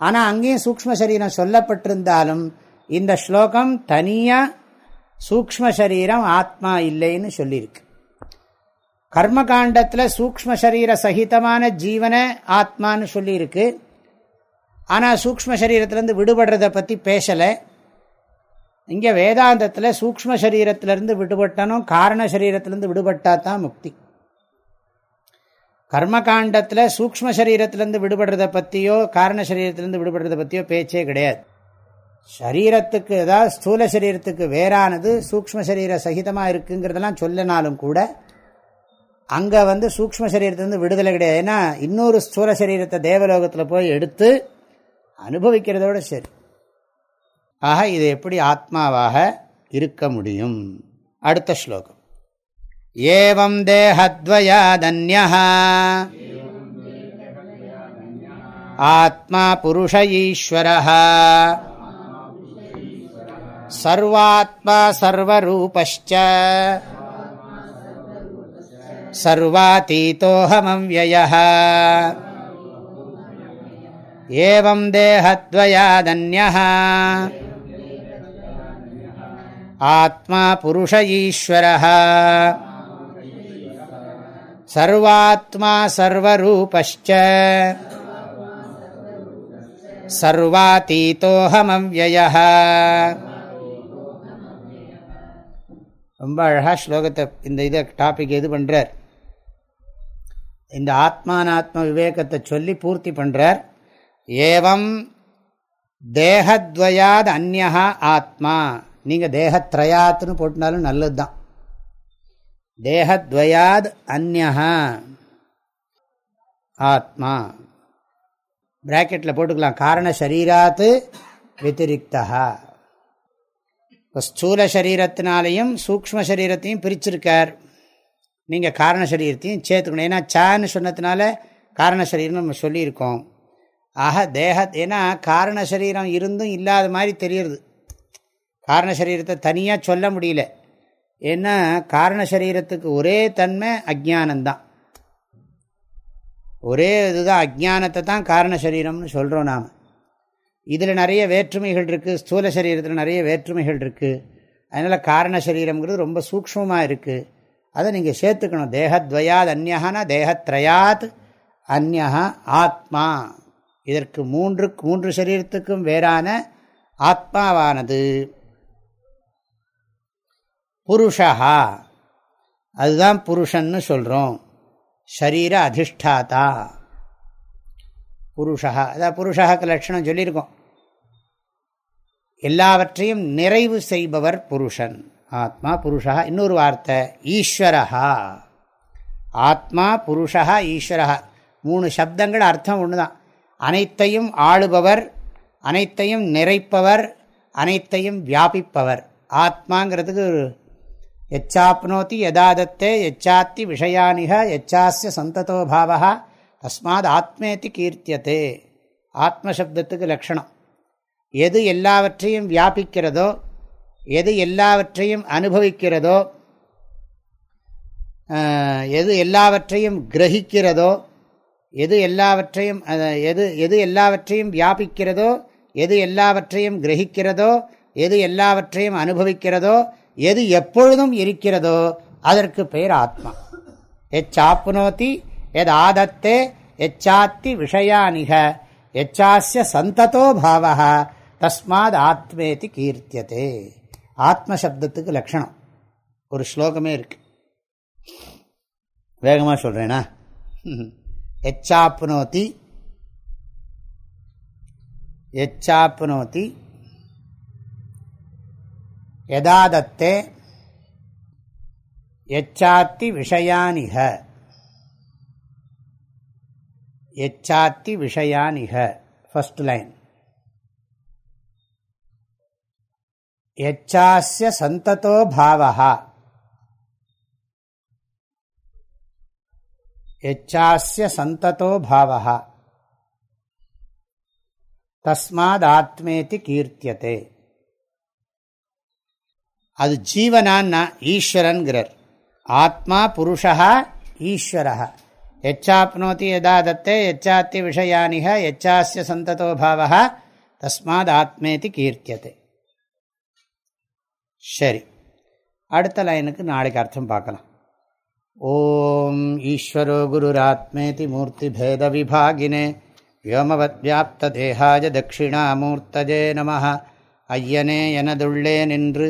A: ஆனால் அங்கேயும் சூக்ம சரீரம் சொல்லப்பட்டிருந்தாலும் இந்த ஸ்லோகம் தனியாக சூக்ம சரீரம் ஆத்மா இல்லைன்னு சொல்லியிருக்கு. கர்மகாண்டத்தில் சூக்ம சரீர சகிதமான ஜீவனை ஆத்மான்னு சொல்லியிருக்கு. ஆனால் சூக்ம சரீரத்திலேருந்து விடுபடுறதை பற்றி பேசலை. இங்கே வேதாந்தத்தில் சூக்ம சரீரத்திலேருந்து விடுபட்டனும் காரண சரீரத்திலேருந்து விடுபட்டால் தான் முக்தி. கர்மகாண்டத்தில் சூக்ம சரீரத்திலேருந்து விடுபடுறத பற்றியோ காரண சரீரத்திலேருந்து விடுபடுறத பற்றியோ பேச்சே கிடையாது. சரீரத்துக்கு ஏதாவது ஸ்தூல சரீரத்துக்கு வேறானது சூக்ம சரீர சகிதமாக இருக்குங்கிறதெல்லாம் சொல்லனாலும் கூட அங்கே வந்து சூக்ம சரீரத்திலேருந்து விடுதலை கிடையாது. ஏன்னா இன்னொரு ஸ்தூல சரீரத்தை தேவலோகத்தில் போய் எடுத்து அனுபவிக்கிறதோட சரி. ஆக இது எப்படி ஆத்மாவாக இருக்க முடியும்? அடுத்த ஸ்லோகம். एवं देहद्वयादन्यः। आत्मा पुरुष ईश्वरः सर्वात्मा सर्वरूपश्च। सर्वातीतोऽहमव्ययः। एवं देहद्वयादन्यः। आत्मा पुरुष ईश्वरः சர்வாத்மா சர்வரூபஸ்ச சர்வாதீதோஹமவ்யய ரொம்ப அழகாக ஸ்லோகத்தை இந்த இதை டாபிக் இது பண்ணுறார் இந்த ஆத்மானாத்ம விவேகத்தை சொல்லி பூர்த்தி பண்ணுறார் ஏவம் தேகத்வயாது அந்நா ஆத்மா. நீங்கள் தேகத்ரயாத்துன்னு போட்டினாலும் நல்லது தான் தேகத்வயாத் அந்நகா ஆத்மா. பிராக்கெட்டில் போட்டுக்கலாம். காரண சரீராத்து வத்திரிக்தா இப்போ ஸ்தூல சரீரத்தினாலையும் சூக்ம சரீரத்தையும் பிரிச்சிருக்கார். நீங்கள் காரண சரீரத்தையும் சேர்த்துக்கணும். ஏன்னா சான்னு சொன்னதுனால காரண சரீரம் நம்ம சொல்லியிருக்கோம். ஆக தேக ஏன்னா காரண சரீரம் இருந்தும் இல்லாத மாதிரி தெரியுது. காரண சரீரத்தை தனியாக சொல்ல முடியல. ஏன்னா காரண சரீரத்துக்கு ஒரே தன்மை அஜானந்தான் ஒரே இதுதான் அஜானத்தை தான் காரண சரீரம்னு சொல்கிறோம் நாம். இதில் நிறைய வேற்றுமைகள் இருக்குது ஸ்தூல சரீரத்தில் நிறைய வேற்றுமைகள் இருக்குது அதனால் காரண சரீரம்ங்கிறது ரொம்ப சூக்மமாக இருக்குது அதை நீங்கள் சேர்த்துக்கணும். தேகத்வயாத் அந்நகனா தேகத்ரயாத் அந்நா ஆத்மா. இதற்கு மூன்று மூன்று சரீரத்துக்கும் வேறான ஆத்மாவானது. புருஷா அதுதான் புருஷன்னு சொல்கிறோம் ஷரீர அதிஷ்டாதா. புருஷா அதான் புருஷாக்கு லட்சணம் சொல்லியிருக்கோம். எல்லாவற்றையும் நிறைவு செய்பவர் புருஷன். ஆத்மா புருஷா இன்னொரு வார்த்தை ஈஸ்வரஹா. ஆத்மா புருஷா ஈஸ்வரா மூணு சப்தங்கள் அர்த்தம் ஒன்று தான் அனைத்தையும் ஆளுபவர் அனைத்தையும் நிறைப்பவர் அனைத்தையும் வியாபிப்பவர். ஆத்மாங்கிறதுக்கு எச்சாப்னோத்தி யதாதத்தே எச்சாத்தி விஷயானிக எச்சாஸ்ய சந்ததோ பாவா தஸ்மாத் ஆத்மேத்தி கீர்த்தியத்தே ஆத்மசப்தத்துக்கு லட்சணம் எது எல்லாவற்றையும் வியாபிக்கிறதோ எது எல்லாவற்றையும் அனுபவிக்கிறதோ எது எல்லாவற்றையும் கிரகிக்கிறதோ எது எல்லாவற்றையும் எது எது எல்லாவற்றையும் வியாபிக்கிறதோ எது எல்லாவற்றையும் கிரகிக்கிறதோ எது எல்லாவற்றையும் அனுபவிக்கிறதோ எது எப்பொழுதும் இருக்கிறதோ அதற்கு பெயர் ஆத்மா. எச்சாப்னோத்தி எது ஆதத்தே எச்சாத்தி விஷயானிக. எச்சாசிய சந்ததோ பாவா தஸ்மாத் ஆத்மேதி கீர்த்தியதே. ஆத்மசப்தத்துக்கு லட்சணம். ஒரு ஸ்லோகமே இருக்கு. வேகமாக சொல்கிறேனா எச்சாப்னோத்தி எச்சாப்னோத்தி யதாதத்தே எச்சாத்தி விஷயானிக. எச்சாத்தி விஷயானிக. ஃபஸ்ட் லைன் எச்சாஸ்ய சந்ததோ பாவகா எச்சாஸ்ய சந்ததோ பாவகா தஸ்மாத் ஆத்மேதி கீர்த்தியதே. அது ஜீவனான்னா ஈஸ்வரன்கிறார். ஆத்மா புருஷா ஈஸ்வரா. எச்சாப்னோதி யதா தத்தே எச்சாத்தி விஷயானிக எச்சாஸ்ய சந்ததோ பாவா தஸ்மாத் ஆத்மேதி கீர்த்தியதே சரி அடுத்த லைனுக்கு நாளைக்கு அர்த்தம் பார்க்கலாம். ஓம் ஈஸ்வரோ குருராத்மேதி மூர்த்தி பேத விபாகினே வியோமவத் வியாப்த தேகாய தட்சிணாமூர்த்தஜே நம ஐயனே எனதுள்ளே நின்று